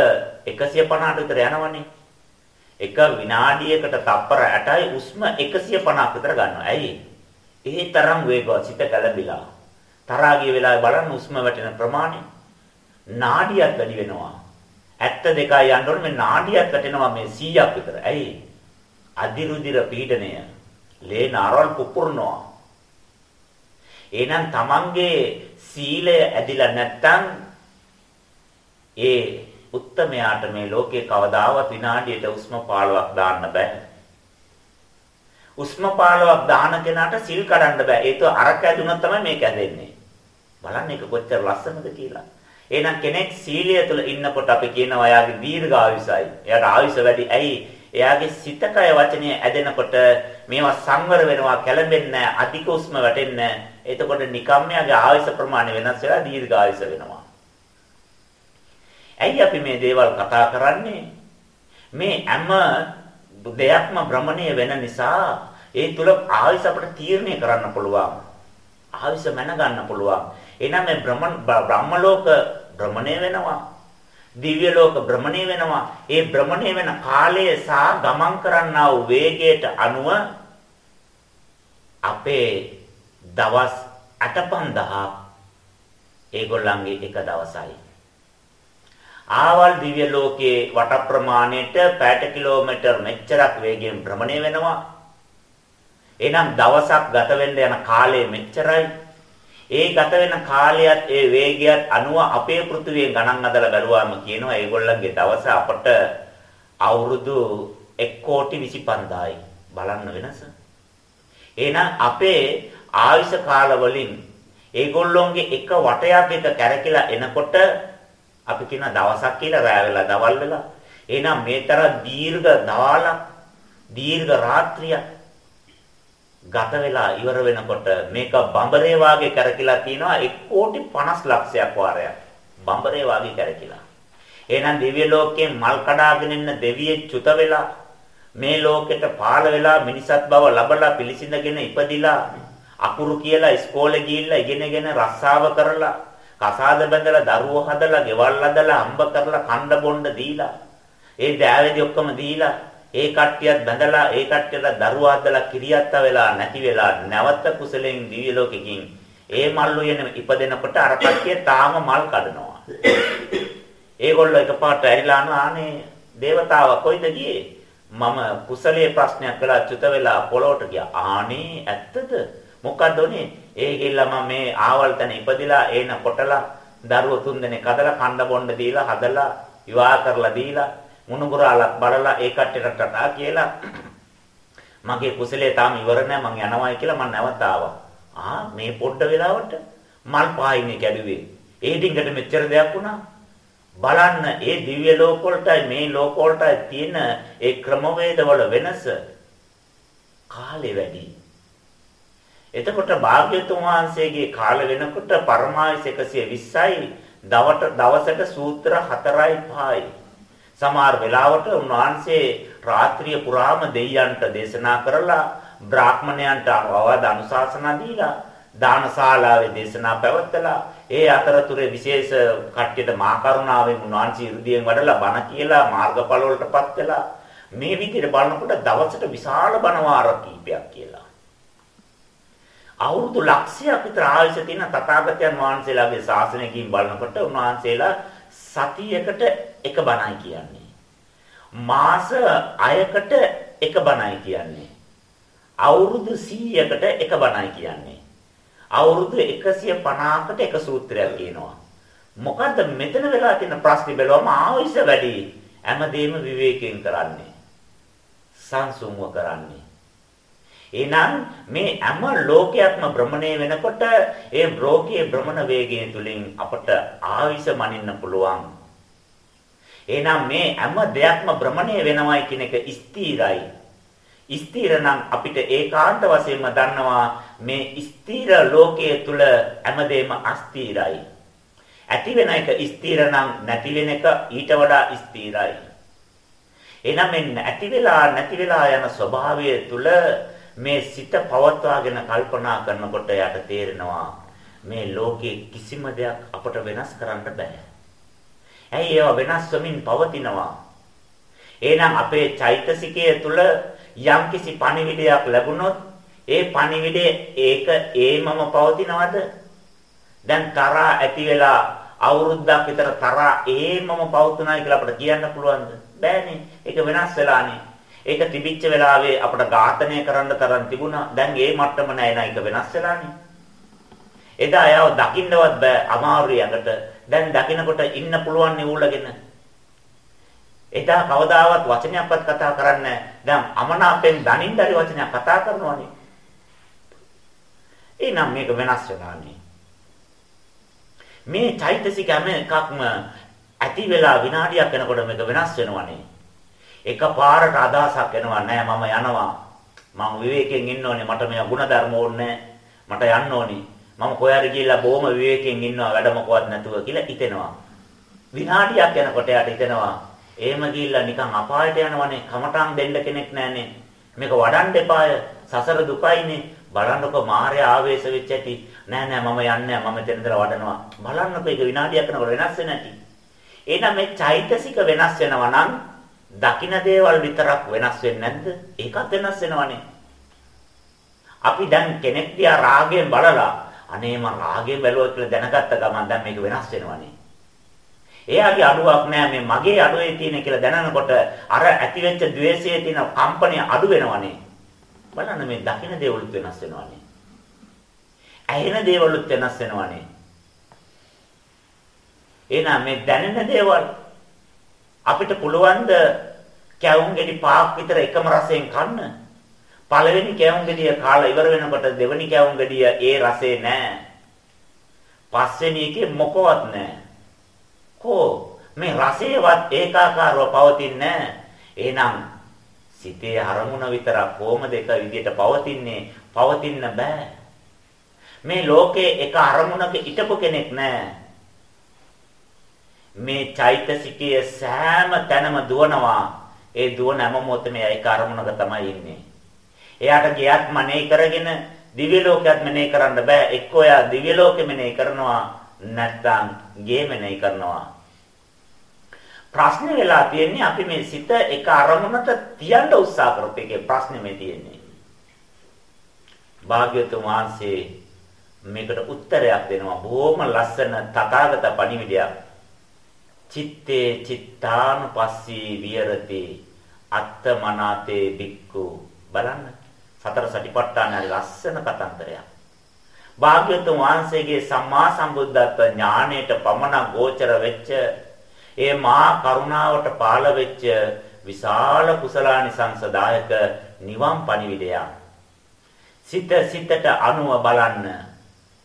150ට විතර යනවනේ. එක විනාඩියකට තප්පර 8යි උස්ම 150ක් විතර ගන්නවා. ඇයි? ඒ තරම් වේගවත් සිත කලබිලා. තරහා ගිය වෙලාවේ බලන්න උස්ම වැටෙන ප්‍රමාණය නාඩියක් වැඩි වෙනවා. 72යි යනකොට මේ නාඩියක් වැටෙනවා මේ 100ක් විතර. ඇයි? අදිරුදිර පීඩනය. ලේ නාරවල් පුපුරනවා. එහෙනම් Tamange සීලය ඇදිලා නැත්තම් ඒ උත්තමයාට මේ ලෝකේ කවදාවත් විනාඩියට උස්ම 15ක් දාන්න බෑ. උස්ම 15ක් දාන කෙනාට සිල් කඩන්න බෑ. ඒක අරක ඇදුනොත් තමයි මේක ඇදෙන්නේ. බලන්න ඒක කොච්චර ලස්සනද කියලා. එහෙනම් කෙනෙක් සීලය තුළ ඉන්නකොට අපි කියනවා එයාගේ දීර්ඝායුෂයි. එයාට ආයුෂ වැඩි. ඇයි? එයාගේ සිතකය වචනේ ඇදෙනකොට මේවා සංවර වෙනවා, කැළඹෙන්නේ නැහැ, අධික උස්ම වැටෙන්නේ නැහැ. එතකොට නිකම්ම යාගේ ආයුෂ ප්‍රමාණය වෙනස් වෙලා දීර්ඝායුෂ වෙනවා. ඇයි අපි මේ දේවල් කතා කරන්නේ? මේ හැම දෙයක්ම භ්‍රමණය වෙන නිසා ඒ තුල ආයුෂ අපිට තීරණය කරන්න පුළුවන්. ආයුෂ මැන ගන්න පුළුවන්. එහෙනම් මේ බ්‍රහ්ම බ්‍රහ්ම ලෝක භ්‍රමණය වෙනවා. දිව්‍ය ලෝක භ්‍රමණය වෙනවා. ඒ භ්‍රමණය වෙන කාලය සහ ගමන් කරන්නා වූ වේගයට අනුව අපේ දවස් 85000 ඒගොල්ලන්ගේ එක දවසයි. ආවල් දිව්‍ය ලෝකයේ වට ප්‍රමාණයට පැයට කිලෝමීටර් මෙච්චරක් වේගයෙන් භ්‍රමණය වෙනවා. එහෙනම් දවසක් ගත වෙන්න යන කාලය මෙච්චරයි. ඒ ගත වෙන කාලයත් ඒ වේගයත් අනුව අපේ පෘථිවිය ගණන් අදලා බැලුවාම කියනවා ඒගොල්ලන්ගේ දවස අපට අවුරුදු 1 කෝටි 25000යි. බලන්න වෙනස. එහෙනම් අපේ ආයුෂ කාල වලින් ඒගොල්ලොන්ගේ එක වටයක් එක කැරකිලා එනකොට අපි කියන දවසක් කියලා රැ වෙලා දවල් වෙලා එහෙනම් මේ තරම් දීර්ඝ දවාලක් දීර්ඝ රාත්‍රියක් ගත වෙලා ඉවර වෙනකොට මේක බඹරේ වාගේ කරකිලා තිනවා 1 කෝටි 50 ලක්ෂයක් වාරයක්. බඹරේ වාගේ කරකිලා. එහෙනම් දිව්‍ය ලෝකයෙන් මල් කඩාගෙන ඉන්න දෙවියෙක් චුත වෙලා මේ ලෝකෙට පාළ වෙලා මිනිසත් බව ලබලා පිළිසිඳගෙන ඉපදිලා අකුරු කියලා ඉස්කෝලේ ගිහිල්ලා ඉගෙනගෙන රස්සාව කරලා කසාද බැඳලා දරුවෝ හදලා ගෙවල් හදලා අම්බ කරලා කණ්ඩ බොණ්ඩ දීලා ඒ දෑවැදි ඔක්කොම දීලා ඒ කට්ටියත් බැඳලා ඒ කට්ටියට දරුවා හදලා කිරියත්ත වෙලා නැති වෙලා නැවත කුසලෙන් දිව්‍ය ලෝකෙකින් ඒ මල්ලු යන ඉපදෙනකොට අර කට්ටිය තාම මල් කඩනවා. ඒගොල්ලෝ එකපාරට ඇරිලා අනේ దేవතාව කොයිද ගියේ? මම කුසලයේ ප්‍රශ්නයක් කළා චුත වෙලා පොළොවට ගියා. ආනේ ඇත්තද? මොකද්ද උනේ? ඒ ගිල්ලා මම මේ ආවල් තැන ඉපදිලා ඒන කොටලා දරුවෝ තුන් දෙනෙක් හදලා කණ්ඩ බොණ්ඩ දීලා හදලා විවාහ කරලා දීලා මුණුබුරාලක් බලලා ඒ කට්ටියට ටටා කියලා මගේ කුසලයේ තාම ඉවර නැහැ මං යනවායි කියලා මං නැවත ආවා. ආ මේ පොඩ්ඩ වෙලාවට මල් පායිනේ කැඩුවේ. ඒ ඩිංගට මෙච්චර දෙයක් වුණා. බලන්න ඒ දිව්‍ය ලෝක වලටයි මේ ලෝක වලටයි තියෙන ඒ ක්‍රමවේද වල වෙනස කාලේ වැඩි. එතකොට භාග්‍යතුන් වහන්සේගේ කාල වෙනකොට පරමායස 120යි දවට දවසට සූත්‍ර 4යි 5යි. සමහර වෙලාවට උන්වහන්සේ රාත්‍රිය පුරාම දෙයයන්ට දේශනා කරලා බ්‍රාහ්මණයන්ට අවවාද අනුශාසනා දීලා දානශාලාවේ දේශනා පැවැත්වලා ඒ අතරතුරේ විශේෂ කට්ටියට මා කරුණාවෙන් උන්වහන්සේ 이르දියෙන් වඩලා බණ කියලා මාර්ගඵල වලටපත් වෙලා මේ විදිහට බලනකොට දවසට විශාල බණ වාර කීපයක් කියලා. අවුරුදු ලක්ෂයක් විතර ආයුෂ තියෙන තථාගතයන් වහන්සේලාගේ ශාසනයකින් බලනකොට උන්වහන්සේලා සතියකට එක බණයි කියන්නේ. මාස 6කට එක බණයි කියන්නේ. අවුරුදු 100කට එක බණයි කියන්නේ. අවුරුදු 150කට එක සූත්‍රයක් කියනවා. මොකද්ද මෙතන වෙලා තියෙන ප්‍රශ්නේ බැලුවම ආයුෂ වැඩි. හැමදේම විවේකයෙන් කරන්නේ. සංසුන්ව කරන්නේ. එහෙනම් මේ හැම ලෝකයක්ම භ්‍රමණය වෙනකොට ඒ ලෝකයේ භ්‍රමණ වේගය තුලින් අපට ආවිස මනින්න පුළුවන්. එහෙනම් මේ හැම දෙයක්ම භ්‍රමණය වෙනවයි කියන එක ස්ථිරයි. ස්ථිර නම් අපිට ඒකාන්ත වශයෙන්ම දන්නවා මේ ස්ථිර ලෝකයේ තුල හැමදේම අස්ථිරයි. ඇති වෙන එක ස්ථිර නම් නැති වෙන එක ඊට වඩා ස්ථිරයි. එහෙනම් මේ ඇති වෙලා නැති වෙලා යන ස්වභාවය තුල මේ සිත පවත්වාගෙන කල්පනා කරනකොට යට තේරෙනවා මේ ලෝකේ කිසිම දෙයක් අපට වෙනස් කරන්න බෑ. ඇයි ඒවා වෙනස් වෙමින් පවතිනවා? එහෙනම් අපේ චෛතසිකය තුළ යම්කිසි පණිවිඩයක් ලැබුණොත් ඒ පණිවිඩේ ඒක ඒමම පවතිනවද? දැන් තරහා ඇති වෙලා අවුරුද්දක් විතර තරහා ඒමම පවතුනායි කියලා අපිට කියන්න පුළුවන්ද? බෑනේ. ඒක වෙනස් වෙලානේ. ඒක තිබිච්ච වෙලාවේ අපිට ඝාතනය කරන්න තරම් තිබුණා. දැන් ඒ මට්ටම නෑ නේද? ඒක වෙනස් වෙලානේ. එදා යව දකින්නවත් බෑ අමාරුයි යකට. දැන් දකින්නකොට ඉන්න පුළුවන් නිවුලගෙන. එදා කවදාවත් වචනයක්වත් කතා කරන්නේ දැන් අමනාපෙන් දනින්න හරි වචනයක් කතා කරනවනේ. එහෙනම් මේක වෙනස් වෙලානේ. මේ චෛතසික හැම එකක්ම ඇති වෙලා විනාඩියක් යනකොට මේක වෙනස් වෙනවනේ. එකපාරට අදහසක් එනවා නෑ මම යනවා. මම විවේකයෙන් ඉන්න ඕනේ. මට මේ ගුණධර්ම ඕනේ මට යන්න ඕනේ. මම කොහරි ගිහිල්ලා බොහොම විවේකයෙන් ඉන්නවා වැඩ මොකවත් නැතුව කියලා හිතෙනවා. විනාඩියක් යනකොට යාට හිතෙනවා එහෙම ගිහිල්ලා නිකන් අපායට යනවනේ. කමටන් දෙන්න කෙනෙක් නැහනේ. මේක වඩන්න එපාය. සසර දුකයිනේ. බලන්නකො මායя ආවේශ වෙච්ච ඇති. නෑ නෑ මම යන්නේ මම දෙන්නතර වඩනවා. බලන්නකො ඒක විනාඩියක් යනකොට වෙනස් වෙන්නේ නැති. එහෙනම් මේ චෛතසික වෙනස් වෙනවා නම් දකින්න දේවල් විතරක් වෙනස් වෙන්නේ නැද්ද? ඒකත් වෙනස් වෙනවනේ. අපි දැන් කෙනෙක් දිහා රාගයෙන් බලලා අනේ මම රාගයෙන් බැලුවා කියලා දැනගත්ත ගමන් දැන් මේක වෙනස් වෙනවනේ. එයාගේ අඩුවක් නෑ මේ මගේ අඩුවේ තියෙන කියලා දැනනකොට අර ඇතිවෙච්ච द्वේෂයේ තියෙන කම්පණය අඩු වෙනවනේ. බලන්න මේ දකින්න දේවලුත් වෙනස් වෙනවනේ. ඇහෙන දේවලුත් වෙනස් වෙනවනේ. එහෙනම් මේ දැනෙන දේවල් අපිට පුළුවන් ද කැවුම් ගෙඩි පහක් විතර එකම රසයෙන් කන්න? පළවෙනි කැවුම් ගෙඩිය කාලා ඉවර වෙනකොට දෙවෙනි කැවුම් ගෙඩිය ඒ රසේ නැහැ. පස්වෙනි එකේ මොකවත් නැහැ. කෝ මේ රසේවත් ඒකාකාරව පවතින්නේ එහෙනම් සිතේ අරමුණ විතර කොහොමද එක විදියට පවතින්නේ පවතින්න බෑ. මේ ලෝකේ එක අරමුණක හිටපු කෙනෙක් නැහැ. මේ චෛතසිකයේ සෑම තැනම දුවනවා. ඒ දුවන හැම මොහොතෙම ඒක අරමුණක තමයි ඉන්නේ. එයාට ගියත් මනේ කරගෙන දිව්‍ය ලෝකයක් මෙනෙහි කරන්න බෑ. එක්ක ඔයා දිව්‍ය ලෝකෙ මෙනෙහි කරනවා නැත්නම් ගේ මෙනෙහි කරනවා. ප්‍රශ්නේ වෙලා තියෙන්නේ අපි මේ සිත එක අරමුණට තියන්න උත්සාහ කරොත් ඒකේ ප්‍රශ්නේ මේ තියෙන්නේ. භාග්‍යතුන් වහන්සේ මේකට උත්තරයක් දෙනවා බොහොම ලස්සන තථාගත පණිවිඩයක්. චිත්තේ චිත්තානුපස්සී විහෙරති අත්තමනාතේ බික්කු බලන්න සතර සටිපට්ඨාන හරි ලස්සන කතන්දරයක්. භාග්‍යවතුන් වහන්සේගේ සම්මා සම්බුද්ධත්ව ඥාණයට පමණ ගෝචර වෙච්ච ඒ මහා කරුණාවට පාළ වෙච්ච විශාල කුසලානිසංසදායක නිවන් පණිවිඩයක්. සිත සිතට අනුව බලන්න.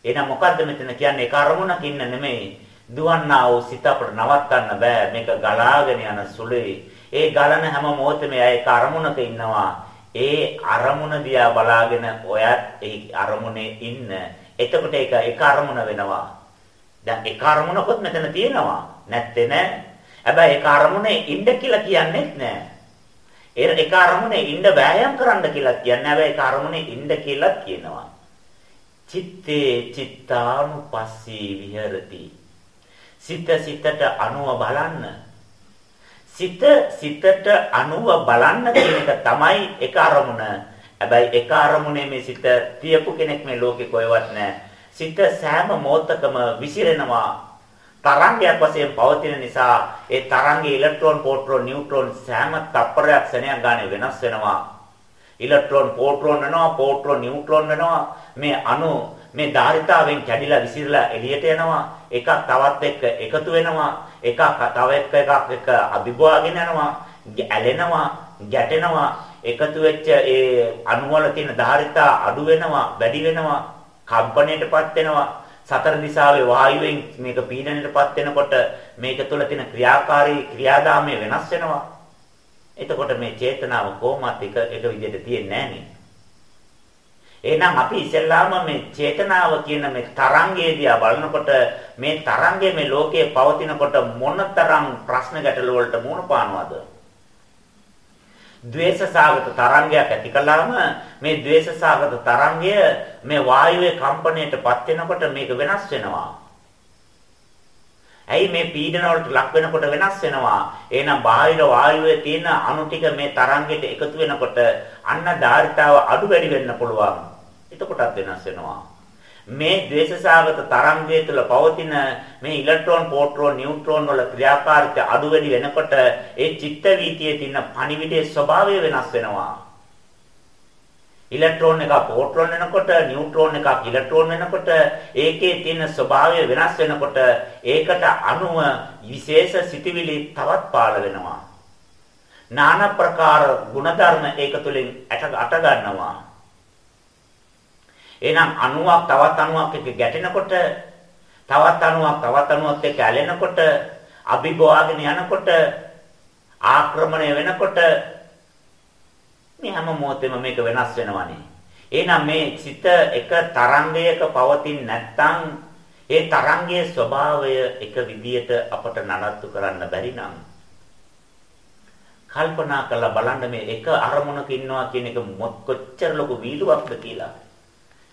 එහෙනම් මොකද්ද මෙතන කියන්නේ කර්මුණක ඉන්න නෙමෙයි. දුවන්නා වූ සිත අපට නවත්තන්න බෑ. මේක ගලාගෙන යන සුළුයි. ඒ ගලන හැම මොහොතෙම ඒ කර්මුණක ඉන්නවා. ඒ අරමුණ දිහා බලාගෙන ඔයත් ඒ අරමුණේ ඉන්න. එතකොට ඒක එක අරමුණ වෙනවා. දැන් එක අරමුණකොත් මෙතන තියෙනවා. නැත්තේ නෑ. හැබැයි ඒක අරමුණේ ඉන්න කියලා කියන්නේත් නෑ. ඒ ඒක අරමුණේ ඉන්න වෑයම් කරන්න කියලා කියන්නේ හැබැයි ඒක අරමුණේ ඉන්න කියලා කියනවා. චිත්තේ චිත්තානුපස්සී විහෙරති. සිත සිතට අනුව බලන්න. සිත සිතට අනුව බලන්න කියන එක තමයි එක අරමුණ. හැබැයි එක අරමුණේ මේ සිත තියපු කෙනෙක් මේ ලෝකේ කොහෙවත් නැහැ. සිත සෑම මොහොතකම විසිරෙනවා. තරංගයක් වශයෙන් පවතින නිසා ඒ තරංගයේ ඉලෙක්ට්‍රෝන, පොට්‍රෝන, නියුට්‍රෝන සෑම තප්පරයක් සෙනයක් ගානේ වෙනස් වෙනවා. ඉලෙක්ට්‍රෝන, පොට්‍රෝන වෙනවා, පොට්‍රෝන, නියුට්‍රෝන වෙනවා. මේ අණු මේ ධාරිතාවෙන් කැඩිලා විසිරලා එළියට යනවා. එකක් තවත් එක්ක එකතු වෙනවා. එකක් තව එක්ක එකක් එක්ක අභිභවාගෙන යනවා. ඇලෙනවා, ගැටෙනවා. එකතු වෙච්ච ඒ අණු වල තියෙන ධාරිතා අඩු වෙනවා, වැඩි වෙනවා, කම්පණයටපත් වෙනවා. සතර දිශාවේ වායුවෙන් මේක පීඩනයටපත් වෙනකොට මේක තුළ තියෙන ක්‍රියාකාරී ක්‍රියාදාමය වෙනස් වෙනවා. එතකොට මේ චේතනාව කොහොමත් එක එක විදිහට තියෙන්නේ නැහනේ. එහෙනම් අපි ඉස්සෙල්ලාම මේ චේතනාව කියන මේ තරංගයේදී බලනකොට මේ තරංගය මේ ලෝකයේ පවතිනකොට මොනතරම් ප්‍රශ්න ගැටලු වලට මුහුණ පානවද? ද්වේෂසාගත තරංගයක් ඇති කළාම මේ ද්වේෂසාගත තරංගය මේ වායුවේ කම්පණයටපත් වෙනකොට මේක වෙනස් වෙනවා. ඇයි මේ පීඩන වලට ලක් වෙනකොට වෙනස් වෙනවා. එහෙනම් බාහිර වායුවේ තියෙන අණු ටික මේ තරංගයට එකතු වෙනකොට අන්න ධාරිතාව අඩු වැඩි වෙන්න පුළුවන්. එතකොටත් වෙනස් වෙනවා. මේ ද්වේෂසාගත තරංගය තුළ පවතින මේ ඉලෙක්ට්‍රෝන, පොට්‍රෝන, නියුට්‍රෝන වල ක්‍රියාකාරීත්වය අඩු වැඩි වෙනකොට ඒ චිත්ත වීතියේ තියෙන පණිවිඩයේ ස්වභාවය වෙනස් වෙනවා. ඉලෙක්ට්‍රෝන එක පොට්‍රෝන වෙනකොට, නියුට්‍රෝන එක ඉලෙක්ට්‍රෝන වෙනකොට ඒකේ තියෙන ස්වභාවය වෙනස් වෙනකොට ඒකට අනුව විශේෂ සිතිවිලි තවත් පාළ වෙනවා. නාන ප්‍රකාර ಗುಣධර්ම ඒක තුළින් අට ගන්නවා. එහෙනම් අණුවක් තවත් අණුවක් එක්ක ගැටෙනකොට තවත් අණුවක් තවත් අණුවක් එක්ක ඇලෙනකොට අභිභවාගෙන යනකොට ආක්‍රමණය වෙනකොට මේ හැම මොහොතෙම මේක වෙනස් වෙනවනේ. එහෙනම් මේ සිත එක තරංගයක පවතින නැත්නම් ඒ තරංගයේ ස්වභාවය එක විදියට අපට නඩත්තු කරන්න බැරි නම් කල්පනා කරලා බලන්න මේ එක අරමුණක ඉන්නවා කියන එක මොත් කොච්චර ලොකු වීලුවක්ද කියලා.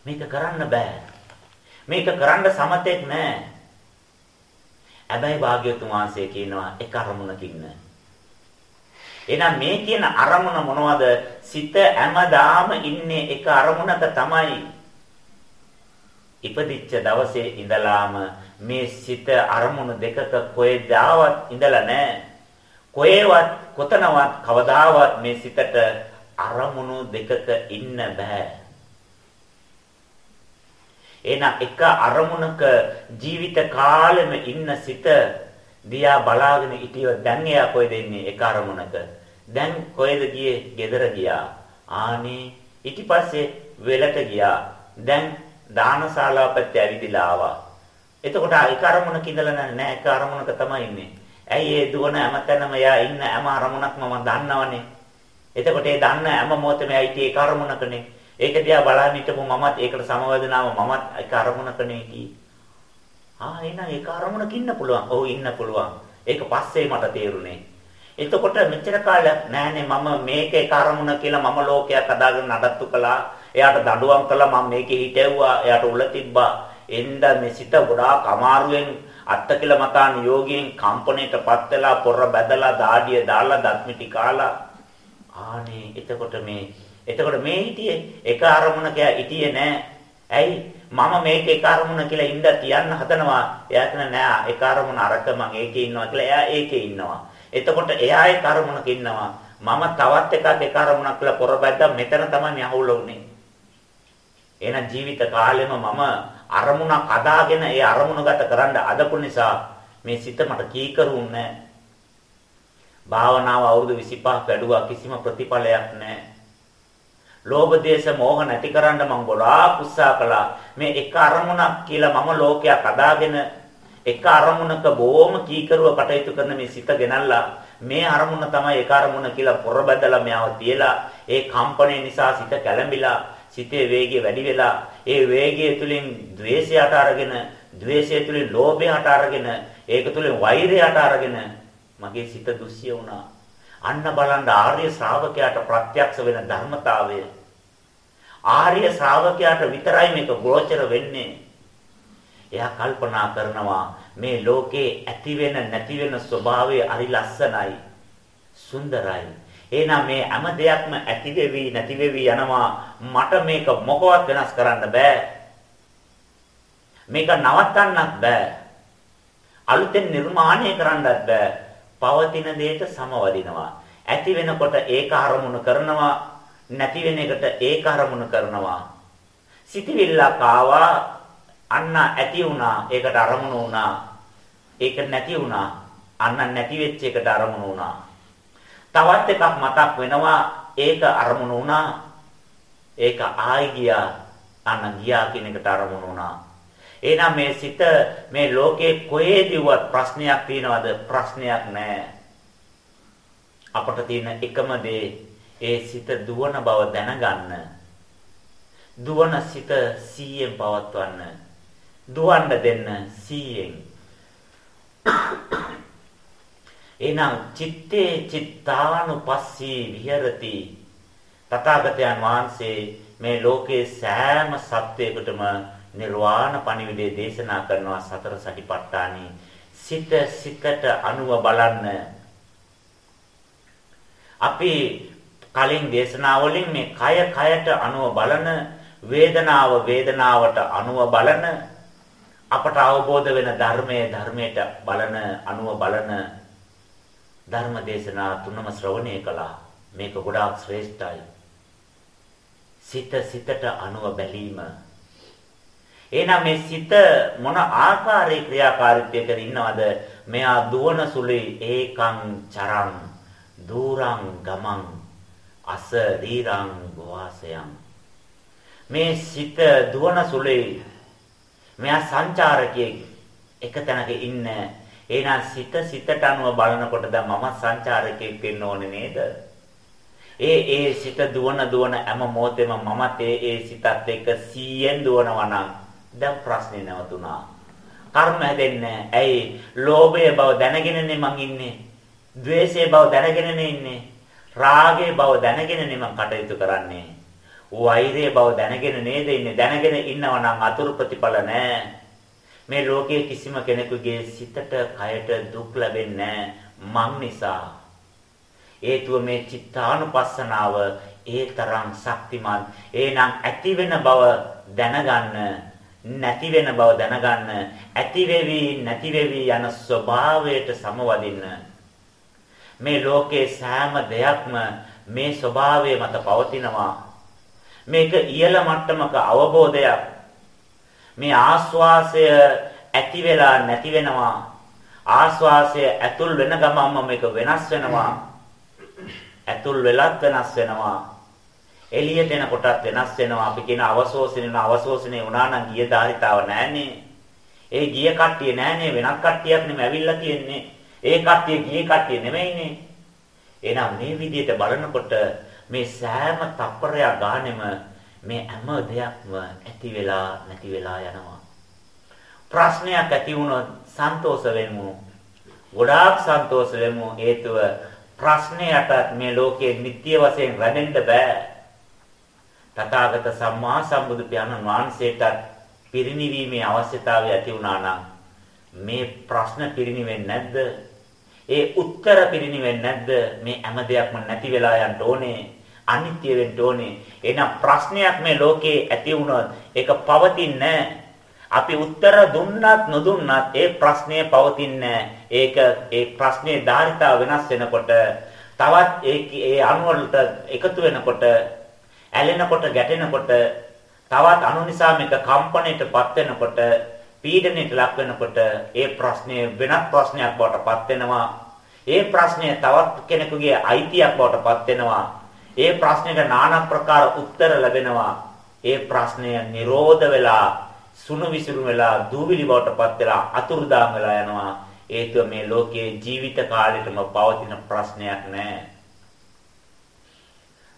මේක කරන්න බෑ. මේක කරන්න සමතෙක් නෑ. හැබැයි භාග්‍යවතුන් වහන්සේ කියනවා එක අරමුණක ඉන්න. එහෙනම් මේ කියන අරමුණ මොනවද? සිත හැමදාම ඉන්නේ එක අරමුණක තමයි. ඉපදිච්ච දවසේ ඉඳලාම මේ සිත අරමුණු දෙකක කොහෙදාවත් ඉඳලා නැහැ. කොහෙවත් කොතනවත් කවදාවත් මේ සිතට අරමුණු දෙකක ඉන්න බෑ. එහෙනම් එක අරමුණක ජීවිත කාලෙම ඉන්න සිත දියා බලාගෙන හිටියොත් දැන් එයා කොහෙද ඉන්නේ එක අරමුණක? දැන් කොහෙද ගියේ? ගෙදර ගියා. ආනේ ඊට පස්සේ වෙලට ගියා. දැන් දානශාලාව පැත්තේ ඇවිදලා ආවා. එතකොට එක අරමුණක ඉඳලා නැහැ එක අරමුණක තමයි ඉන්නේ. ඇයි ඒ දුවන හැමතැනම එයා ඉන්න හැම අරමුණක්ම මම දන්නවනේ. එතකොට ඒ දන්න හැම මොහොතේම ඇයි ඒ අරමුණකනේ. ඒක දිහා බලන්න හිටපු මමත් ඒකට සමවදනාව මමත් එක අරමුණකනේ කී. ආ එහෙනම් ඒක අරමුණක ඉන්න පුළුවන්. ඔව් ඉන්න පුළුවන්. ඒක පස්සේ මට තේරුනේ. එතකොට මෙච්චර කාලයක් නෑනේ මම මේක එක අරමුණ කියලා මම ලෝකයක් හදාගෙන නඩත්තු කළා. එයාට දඬුවම් කළා මම මේකේ හිටෙව්වා. එයාට උල තිබ්බා. එන්න මේ සිත ගොඩාක් අමාරුවෙන් අත්තකිල මතාන යෝගයෙන් කම්පණයටපත් වෙලා පොර බැදලා දාඩිය දාලා දත්මිටි කාලා ආනේ එතකොට මේ එතකොට මේ හිටියේ එක අරමුණක හිටියේ නෑ. ඇයි? මම මේක එක අරමුණ කියලා ඉඳ තියන්න හදනවා. එයා කියන නෑ එක අරමුණ අරක මම ඒකේ ඉන්නවා කියලා එයා ඒකේ ඉන්නවා. එතකොට එයා එක අරමුණක ඉන්නවා. මම තවත් එකක් එක අරමුණක් කියලා පොර බැද්දා මෙතන තමයි අහුල උනේ එහෙනම් ජීවිත කාලෙම මම අරමුණක් අදාගෙන ඒ අරමුණගත කරන්න අදපු නිසා මේ සිත මට කීකරුන්නේ භාවනාව අවුරුදු 25ක් වැඩුවා කිසිම ප්‍රතිඵලයක් නැහැ. ලෝභ දේශ මොහ නැති කරන්න මම ගොඩාක් උත්සාහ කළා. මේ එක අරමුණක් කියලා මම ලෝකයක් අදාගෙන එක අරමුණක බොහොම කීකරුව කටයුතු කරන මේ සිත ගෙනල්ලා මේ අරමුණ තමයි එක අරමුණ කියලා පොරබදලා මෙයාව තියලා ඒ කම්පණය නිසා සිත කැළඹිලා සිතේ වේගය වැඩි වෙලා ඒ වේගය තුලින් द्वේෂය අට අරගෙන द्वේෂය තුලින් ලෝභය අට අරගෙන ඒක තුලින් වෛරය අට අරගෙන මගේ සිත දුස්සිය වුණා අන්න බලන්න ආර්ය ශ්‍රාවකයාට ප්‍රත්‍යක්ෂ වෙන ධර්මතාවය. ආර්ය ශ්‍රාවකයාට විතරයි මේක ගෝචර වෙන්නේ. එයා කල්පනා කරනවා මේ ලෝකේ ඇති වෙන නැති වෙන ස්වභාවය හරි ලස්සනයි. සුන්දරයි. එහෙනම් මේ හැම දෙයක්ම ඇති වෙවි නැති වෙවි යනවා මට මේක මොකවත් වෙනස් කරන්න බෑ මේක නවත්තන්නත් බෑ අලුතෙන් නිර්මාණය කරන්නත් බෑ පවතින දෙයට සමවදිනවා. ඇති වෙනකොට ඒක අරමුණු කරනවා නැති වෙන එකට ඒක අරමුණු කරනවා. සිතවිල්ලක් ආවා අන්න ඇති වුණා ඒකට අරමුණු වුණා. ඒක නැති වුණා අන්න නැති වෙච්ච එකට අරමුණු වුණා. තවත් එකක් මතක් වෙනවා ඒක අරමුණු වුණා ඒක ආයි ගියා අන්න ගියා කියන එකට අරමුණු වුණා. එහෙනම් මේ සිත මේ ලෝකේ කොහේදීවත් ප්‍රශ්නයක් තියනවද? ප්‍රශ්නයක් නැහැ අපට තියෙන එකම දේ ඒ සිත දුවන බව දැනගන්න. දුවන සිත 100ෙන් පවත්වන්න. දුවන්න දෙන්න 100ෙන් එහෙනම් චිත්තේ චිත්තානුපස්සී විහෙරති. තථාගතයන් වහන්සේ මේ ලෝකේ සෑම සත්වයකටම නිර්වාණ පණිවිඩය දේශනා කරනවා සතර සටිපට්ඨානෙ සිත සිතට අනුව බලන්න අපි කලින් දේශනාවලින් මේ කය කයට අනුව බලන වේදනාව වේදනාවට අනුව බලන අපට අවබෝධ වෙන ධර්මයේ ධර්මයට බලන අනුව බලන ධර්ම දේශනා තුනම ශ්‍රවණය කළා. මේක ගොඩාක් ශ්‍රේෂ්ඨයි. සිත සිතට අනුව බැලීම. එහෙනම් මේ සිත මොන ආකාරයේ ක්‍රියාකාරීත්වයකට ඉන්නවද? මෙයා දුවන සුළුයි ඒකං චරං දූරං ගමං අසරීරං වාසයං මේ සිත දුවන සුළුයි මෙයා සංචාරකයෙක් එක තැනක ඉන්නේ එහෙනම් සිත සිතට අනුව බලනකොට දැන් මම සංචාරකයෙක් වෙන්න ඕනේ නේද? ඒ ඒ සිත දුවන දුවන හැම මොහොතෙම මමත් ඒ ඒ සිතත් එක්ක 100ෙන් දුවනවා නම් දැන් ප්‍රශ්නේ නැවතුණා. කර්ම හැදෙන්නේ ඇයි? ලෝභය බව දැනගෙනනේ මං ඉන්නේ. ද්වේෂය බව දැනගෙනනේ ඉන්නේ. රාගය බව දැනගෙනනේ මං කටයුතු කරන්නේ. වෛරය බව දැනගෙන නේද ඉන්නේ. දැනගෙන ඉන්නවා නම් අතුරු ප්‍රතිඵල නැහැ. මේ ලෝකයේ කිසිම කෙනෙකුගේ සිතට කයට දුක් ලැබෙන්නේ මං නිසා. හේතුව මේ චිත්තානුපස්සනාව ඒ තරම් ශක්තිමත්. එහෙනම් ඇති වෙන බව දැනගන්න, නැති වෙන බව දැනගන්න, ඇති වෙවි නැති වෙවි යන ස්වභාවයට සමවදින්න. මේ ලෝකේ සෑම දෙයක්ම මේ ස්වභාවය මත පවතිනවා. මේක ඉහළ මට්ටමක අවබෝධයක් මේ ආස්වාසය ඇති වෙලා නැති වෙනවා. ආස්වාසය ඇතුල් වෙන ගමන්ම මේක වෙනස් වෙනවා. ඇතුල් වෙලත් වෙනස් වෙනවා. එළියට එන කොටත් වෙනස් වෙනවා. අපි කියන අවශෝෂණය අවශෝෂණය වුණා නම් ගිය ධාරිතාව නැහනේ. ඒ ගිය කට්ටිය නැහනේ වෙනත් කට්ටියක් නෙමෙයි ඇවිල්ලා තියෙන්නේ. ඒ කට්ටිය ගිය කට්ටිය නෙමෙයිනේ. එහෙනම් මේ විදිහට බලනකොට මේ සෑම තප්පරයක් ගානෙම මේ හැම දෙයක්ම ඇති වෙලා නැති වෙලා යනවා. ප්‍රශ්නයක් ඇති වුණොත් සන්තෝෂ වෙමු. ගොඩාක් සන්තෝෂ වෙමු හේතුව ප්‍රශ්නයට මේ ලෝකයේ නිත්‍ය වශයෙන් රැඳෙන්න බෑ. තථාගත සම්මා සම්බුදු පියාණන් වහන්සේට පිරිණිවීමේ අවශ්‍යතාවය ඇති වුණා නම් මේ ප්‍රශ්න පිරිණිවෙන්නේ නැද්ද? ඒ උත්තර පිරිණිවෙන්නේ නැද්ද? මේ හැම දෙයක්ම නැති වෙලා යන්න ඕනේ. අනිත්‍ය වෙන්න ඕනේ. එහෙනම් ප්‍රශ්නයක් මේ ලෝකේ ඇති වුණොත් ඒක පවතින්නේ අපි උත්තර දුන්නත් නොදුන්නත් ඒ ප්‍රශ්නේ පවතින්නේ ඒක ඒ ප්‍රශ්නේ ධාරිතාව වෙනස් වෙනකොට තවත් ඒ ඒ අණු වලට එකතු වෙනකොට ඇලෙනකොට ගැටෙනකොට තවත් අණු නිසා මේක කම්පණයටපත් වෙනකොට පීඩනයට ලක් වෙනකොට ඒ ප්‍රශ්නේ වෙනත් ප්‍රශ්නයක් බවට පත් වෙනවා. ඒ ප්‍රශ්නය තවත් කෙනෙකුගේ අයිතියක් බවට පත් වෙනවා. ඒ ප්‍රශ්නෙට নানা ප්‍රකාර උත්තර ලැබෙනවා. ඒ ප්‍රශ්නය නිරෝධ වෙලා සුණු විසිරු වෙලා දූවිලි බවට පත් වෙලා අතුරුදාම් වෙලා යනවා. හේතුව මේ ලෝකයේ ජීවිත කාලෙටම පවතින ප්‍රශ්නයක් නැහැ.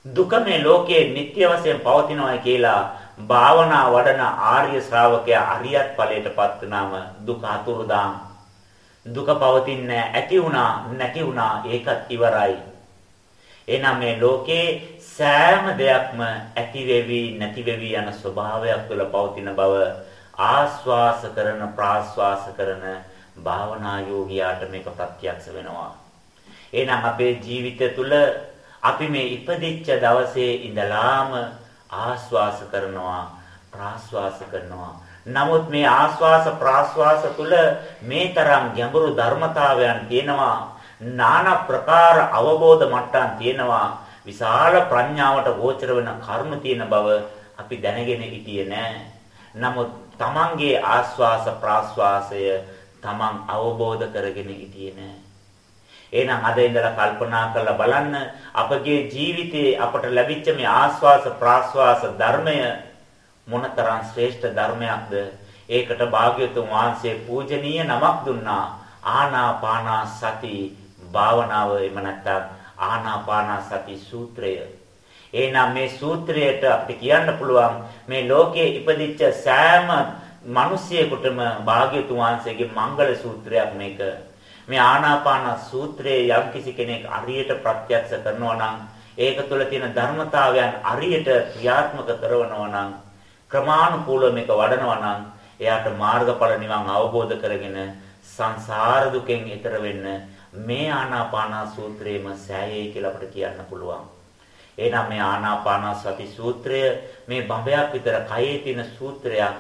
දුක මේ ලෝකයේ නිට්ටය වශයෙන් පවතිනවා කියලා භාවනා වඩන ආර්ය ශ්‍රාවකයා අරියත් ඵලයටපත් වුනාම දුක අතුරුදාම් දුක පවතින්නේ ඇති වුණා නැති වුණා ඒකත් ඉවරයි එහෙනම් මේ ලෝකේ සෑම දෙයක්ම ඇති වෙවි නැති වෙවි යන ස්වභාවයක් තුළ පවතින බව ආස්වාස කරන ප්‍රාස්වාස කරන භාවනා යෝගියාට මේක ප්‍රත්‍යක්ෂ වෙනවා. එහෙනම් අපේ ජීවිතය තුළ අපි මේ ඉපදිච්ච දවසේ ඉඳලාම ආස්වාස කරනවා ප්‍රාස්වාස කරනවා. නමුත් මේ ආස්වාස ප්‍රාස්වාස තුළ මේ තරම් ගැඹුරු ධර්මතාවයන් තියෙනවා. নানা ප්‍රකාර අවබෝධ මට්ටම් තියෙනවා. විශාල ප්‍රඥාවට ගෝචර වෙන කර්ම තියෙන බව අපි දැනගෙන හිටියේ නෑ. නමුත් තමන්ගේ ආස්වාස ප්‍රාස්වාසය තමන් අවබෝධ කරගෙන හිටියේ නෑ. එහෙනම් අද ඉඳලා කල්පනා කරලා බලන්න අපගේ ජීවිතයේ අපට ලැබිච්ච මේ ආස්වාස ප්‍රාස්වාස ධර්මය මොනතරම් ශ්‍රේෂ්ඨ ධර්මයක්ද? ඒකට භාග්‍යතුන් වහන්සේ පූජනීය නමක් දුන්නා. ආනාපානා සති භාවනාව එම නැත්තම් ආනාපානා සති සූත්‍රය. එහෙනම් මේ සූත්‍රයට අපිට කියන්න පුළුවන් මේ ලෝකයේ ඉපදිච්ච සෑම මිනිසියෙකුටම භාග්‍යතුන් වහන්සේගේ මංගල සූත්‍රයක් මේක. මේ ආනාපාන සූත්‍රයේ යම්කිසි කෙනෙක් අරියට ප්‍රත්‍යක්ෂ කරනවා නම් ඒක තුළ තියෙන ධර්මතාවයන් අරියට ක්‍රියාත්මක කරනවා නම් ක්‍රමානුකූලව මේක වඩනවා නම් එයාට මාර්ගඵල නිවන් අවබෝධ කරගෙන සංසාර දුකෙන් එතර වෙන්න මේ ආනාපාන සූත්‍රයේම සෑයයි කියලා අපිට කියන්න පුළුවන්. එහෙනම් මේ ආනාපාන සති සූත්‍රය මේ බඹයක් විතර කයේ තියෙන සූත්‍රයක්.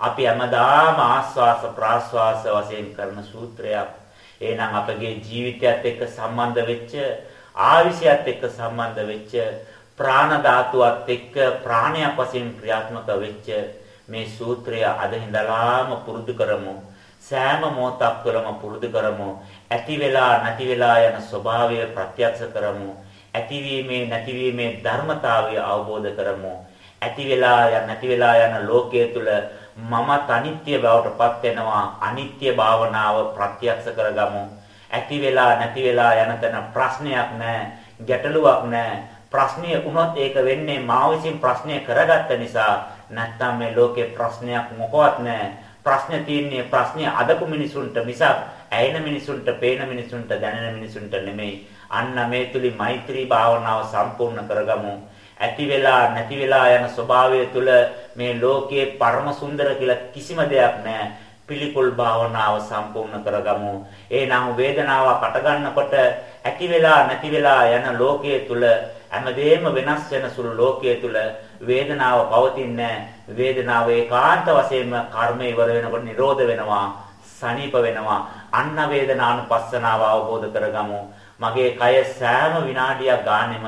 අපි හැමදාම ආස්වාස ප්‍රාස්වාස වශයෙන් කරන සූත්‍රයක්. එහෙනම් අපගේ ජීවිතයත් එක්ක සම්බන්ධ වෙච්ච ආවිෂයත් එක්ක සම්බන්ධ වෙච්ච ප්‍රාණ ධාතුවත් එක්ක ප්‍රාණයක් වශයෙන් ක්‍රියාත්මක වෙච්ච මේ සූත්‍රය අද ඉඳලාම පුරුදු කරමු. සෑම මොහොතක් තුළම පුරුදු කරමු. ඇති වෙලා නැති වෙලා යන ස්වභාවය ප්‍රත්‍යක්ෂ කරමු. ඇතිවීමේ නැතිවීමේ ධර්මතාවය අවබෝධ කරමු. ඇති වෙලා යන නැති වෙලා යන ලෝකයේ තුල මමත් අනිත්‍ය බවට පත් වෙනවා. අනිත්‍ය භාවනාව ප්‍රත්‍යක්ෂ කරගමු. ඇති වෙලා නැති වෙලා යන තැන ප්‍රශ්නයක් නැහැ ගැටලුවක් නැහැ ප්‍රශ්නය වුණොත් ඒක වෙන්නේ මා විසින් ප්‍රශ්නය කරගත්ත නිසා. නැත්තම් මේ ලෝකේ ප්‍රශ්නයක් මොකවත් නැහැ ප්‍රශ්න තියෙන්නේ ප්‍රශ්නය අදපු මිනිසුන්ට මිසක් ඇයෙන මිනිසුන්ට පේන මිනිසුන්ට දැනෙන මිනිසුන්ට නෙමෙයි. අන්න මේ තුලින් මෛත්‍රී භාවනාව සම්පූර්ණ කරගමු. ඇති වෙලා නැති වෙලා යන ස්වභාවය තුළ මේ ලෝකයේ පරම සුන්දර කියලා කිසිම දෙයක් නැහැ. පිළිකුල් භාවනාව සම්පූර්ණ කරගමු. එනම් වේදනාව පට ගන්නකොට ඇති වෙලා නැති වෙලා යන ලෝකයේ තුල හැමදේම වෙනස් වෙන සුළු ලෝකයේ තුල වේදනාව පවතින්නේ වේදනාව ඒකාන්ත වශයෙන්ම කර්ම ඉවර වෙනකොට නිරෝධ වෙනවා සනීප වෙනවා අන්න වේදනානුපස්සනාව අවබෝධ කරගමු මගේ කය සෑම විනාඩියක් ගානෙම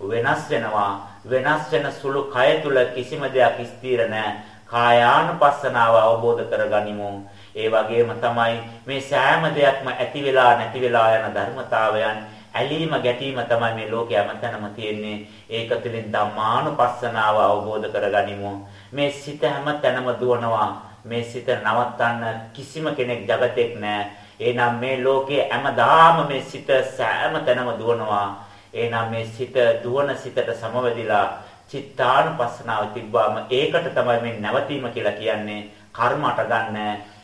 වෙනස් වෙනවා. වෙනස් වෙන සුළු කය තුල කිසිම දෙයක් ස්ථිර නැහැ කායානුපස්සනාව අවබෝධ කරගනිමු. ඒ වගේම තමයි මේ සෑම දෙයක්ම ඇති වෙලා නැති වෙලා යන ධර්මතාවයන් ඇලීම ගැටීම තමයි මේ ලෝකයේ හැමතැනම තියෙන්නේ. ඒක තුළින් ධම්මානුපස්සනාව අවබෝධ කරගනිමු. මේ සිත හැමතැනම දුවනවා. මේ සිත නවත්තන්න කිසිම කෙනෙක් జగතෙක් නැහැ එහෙනම් මේ ලෝකයේ හැමදාම මේ සිත සෑම තැනම දුවනවා. එහෙනම් මේ සිත දුවන සිතට සමවැදිලා චිත්තානුපස්සනාව තිබ්බාම ඒකට තමයි මේ නැවතීම කියලා කියන්නේ. කර්මයට ගන්න.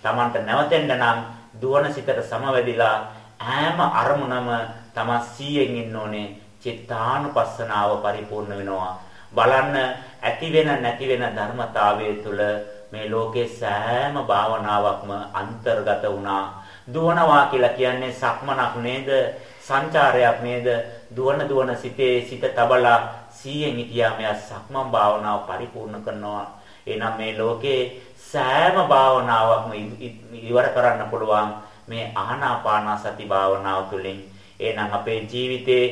Tamanට නැවතෙන්න නම් දුවන සිතට සමවැදිලා ඈම අරමුණම තමා 100න් ඉන්න ඕනේ. චිත්තානුපස්සනාව පරිපූර්ණ වෙනවා. බලන්න ඇති වෙන නැති වෙන ධර්මතාවයේ තුල මේ ලෝකේ සෑම භාවනාවක්ම අන්තර්ගත වුණා. දුවනවා කියලා කියන්නේ සක්මනක් නේද? සංචාරයක් නේද? දුවන දුවන සිතේ සිත තබලා සීයෙන් හිටියා මෙයා සක්මන් භාවනාව පරිපූර්ණ කරනවා. එහෙනම් මේ ලෝකේ සෑම භාවනාවක්ම ඉවර කරන්න පුළුවන් මේ ආනාපාන සති භාවනාව තුළින්. එහෙනම් අපේ ජීවිතේ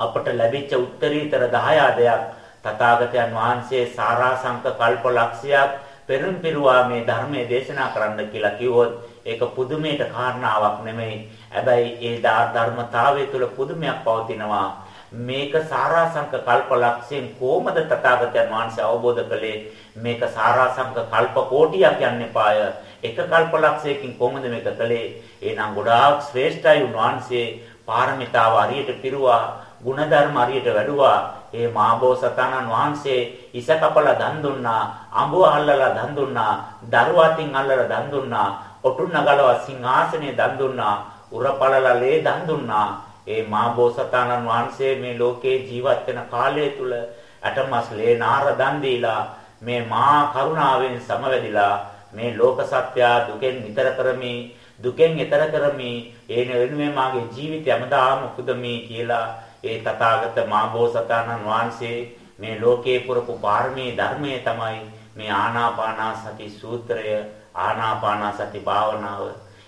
අපට ලැබිච්ච උත්තරීතර දහයාදයක් තථාගතයන් වහන්සේ සාරාංශක කල්පලක්ෂයක් පෙරම් පිරුවා මේ ධර්මයේ දේශනා කරන්න කියලා කිව්වොත් ඒක පුදුමයට කාරණාවක් නෙමෙයි. හැබැයි ඒ ධර්මතාවය තුළ පුදුමයක් පවතිනවා. මේක සාරාංශක කල්පලක්ෂයෙන් කොහොමද තථාගතයන් වහන්සේ අවබෝධ කළේ? මේක සාරාංශක කල්ප කෝටියක් යන්න එපාය. එක කල්පලක්ෂයකින් කොහොමද මේක කළේ? එහෙනම් ගොඩාක් ශ්‍රේෂ්ඨයි උන්වහන්සේ පාරමිතාව හරියට පිරුවා ಗುಣධර්ම හරියට වැඩුවා ඒ මාබෝසතාණන් වහන්සේ ඉස කපලා දන් දුන්නා අඹ අල්ලලා දන් දුන්නා දරුවාතින් අල්ලලා දන් දුන්නා ඔටුන්න ගලව සිංහාසනේ දන් දුන්නා උරපළලා ලේ දන් දුන්නා. ඒ මාබෝසතාණන් වහන්සේ මේ ලෝකේ ජීවත් වෙන කාලය තුල අටමස් ලේ නාර දන් දීලා මේ මහා කරුණාවෙන් සමවැදිලා මේ ලෝක සත්‍ය දුකෙන් නිතර කරමි දුකෙන් එතර කරමි. ඒ වෙනුවෙන් මාගේ ජීවිතය හැමදාම පුදමි කියලා ඒ තථාගත මාබෝසතාණන් වහන්සේ මේ ලෝකේ පුරපු පාරමී ධර්මයේ තමයි මේ ආනාපාන සති සූත්‍රය ආනාපාන සති භාවනාව.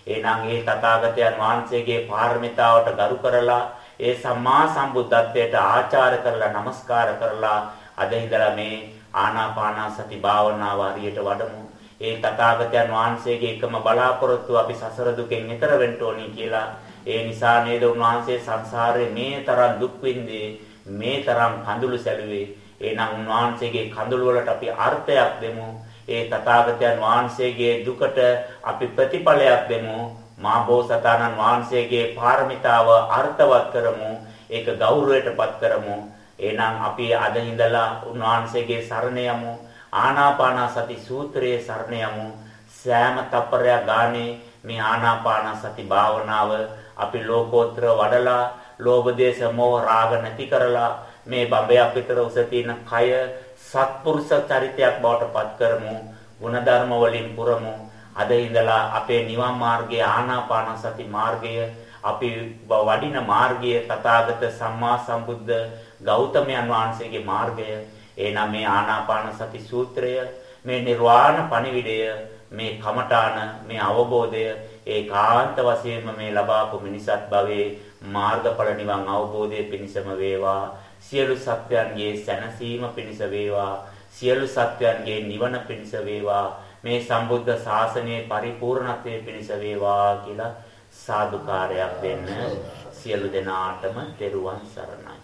එනං ඒ තථාගතයන් වහන්සේගේ පාරමිතාවට ගරු කරලා ඒ සම්මා සම්බුද්ධත්වයට ආචාර කරලා নমස්කාර කරලා අද ඉඳලා මේ ආනාපාන සති භාවනාව හරියට වඩමු. ඒ තථාගතයන් වහන්සේගේ එකම බලාපොරොත්තුව අපි සසර දුකෙන් එතර වෙන්න ඕනි කියලා. ඒ නිසා නේද උන්වහන්සේ සංසාරේ මේ තරම් දුක් විඳේ මේ තරම් කඳුළු සැලුවේ එහෙනම් උන්වහන්සේගේ කඳුළු වලට අපි අර්ථයක් දෙමු. ඒ තථාගතයන් වහන්සේගේ දුකට අපි ප්‍රතිඵලයක් දෙමු. මා බෝසතාණන් වහන්සේගේ පාරමිතාව අර්ථවත් කරමු. ඒක ගෞරවයටපත් කරමු. එහෙනම් අපි අද ඉඳලා උන්වහන්සේගේ සරණ යමු. ආනාපාන සති සූත්‍රයේ සරණ යමු. සෑම තප්පරයක් ගානේ මේ ආනාපාන සති භාවනාව අපි ලෝකෝත්තර වඩලා ලෝභ දේශ මොහ රාග නැති කරලා මේ බඹයක් විතර උස තියෙන කය සත්පුරුෂ චරිතයක් බවට පත් කරමු ಗುಣධර්ම වලින් පුරමු. අද ඉඳලා අපේ නිවන් මාර්ගයේ ආනාපාන සති මාර්ගය අපි වඩින මාර්ගය තථාගත සම්මා සම්බුද්ධ ගෞතමයන් වහන්සේගේ මාර්ගය. එනම් මේ ආනාපාන සති සූත්‍රය මේ නිර්වාණ පණිවිඩය මේ කමඨාන මේ අවබෝධය ඒකාන්ත වශයෙන්ම මේ ලබාපු මිනිසත් භවයේ මාර්ගඵල නිවන් අවබෝධයේ පිණිසම වේවා. සියලු සත්‍යයන්ගේ සැනසීම පිණිස වේවා. සියලු සත්‍යයන්ගේ නිවන පිණිස වේවා. මේ සම්බුද්ධ ශාසනයේ පරිපූර්ණත්වයේ පිණිස වේවා කියලා සාදුකාරයක් දෙන්න සියලු දෙනාටම තෙරුවන් සරණයි.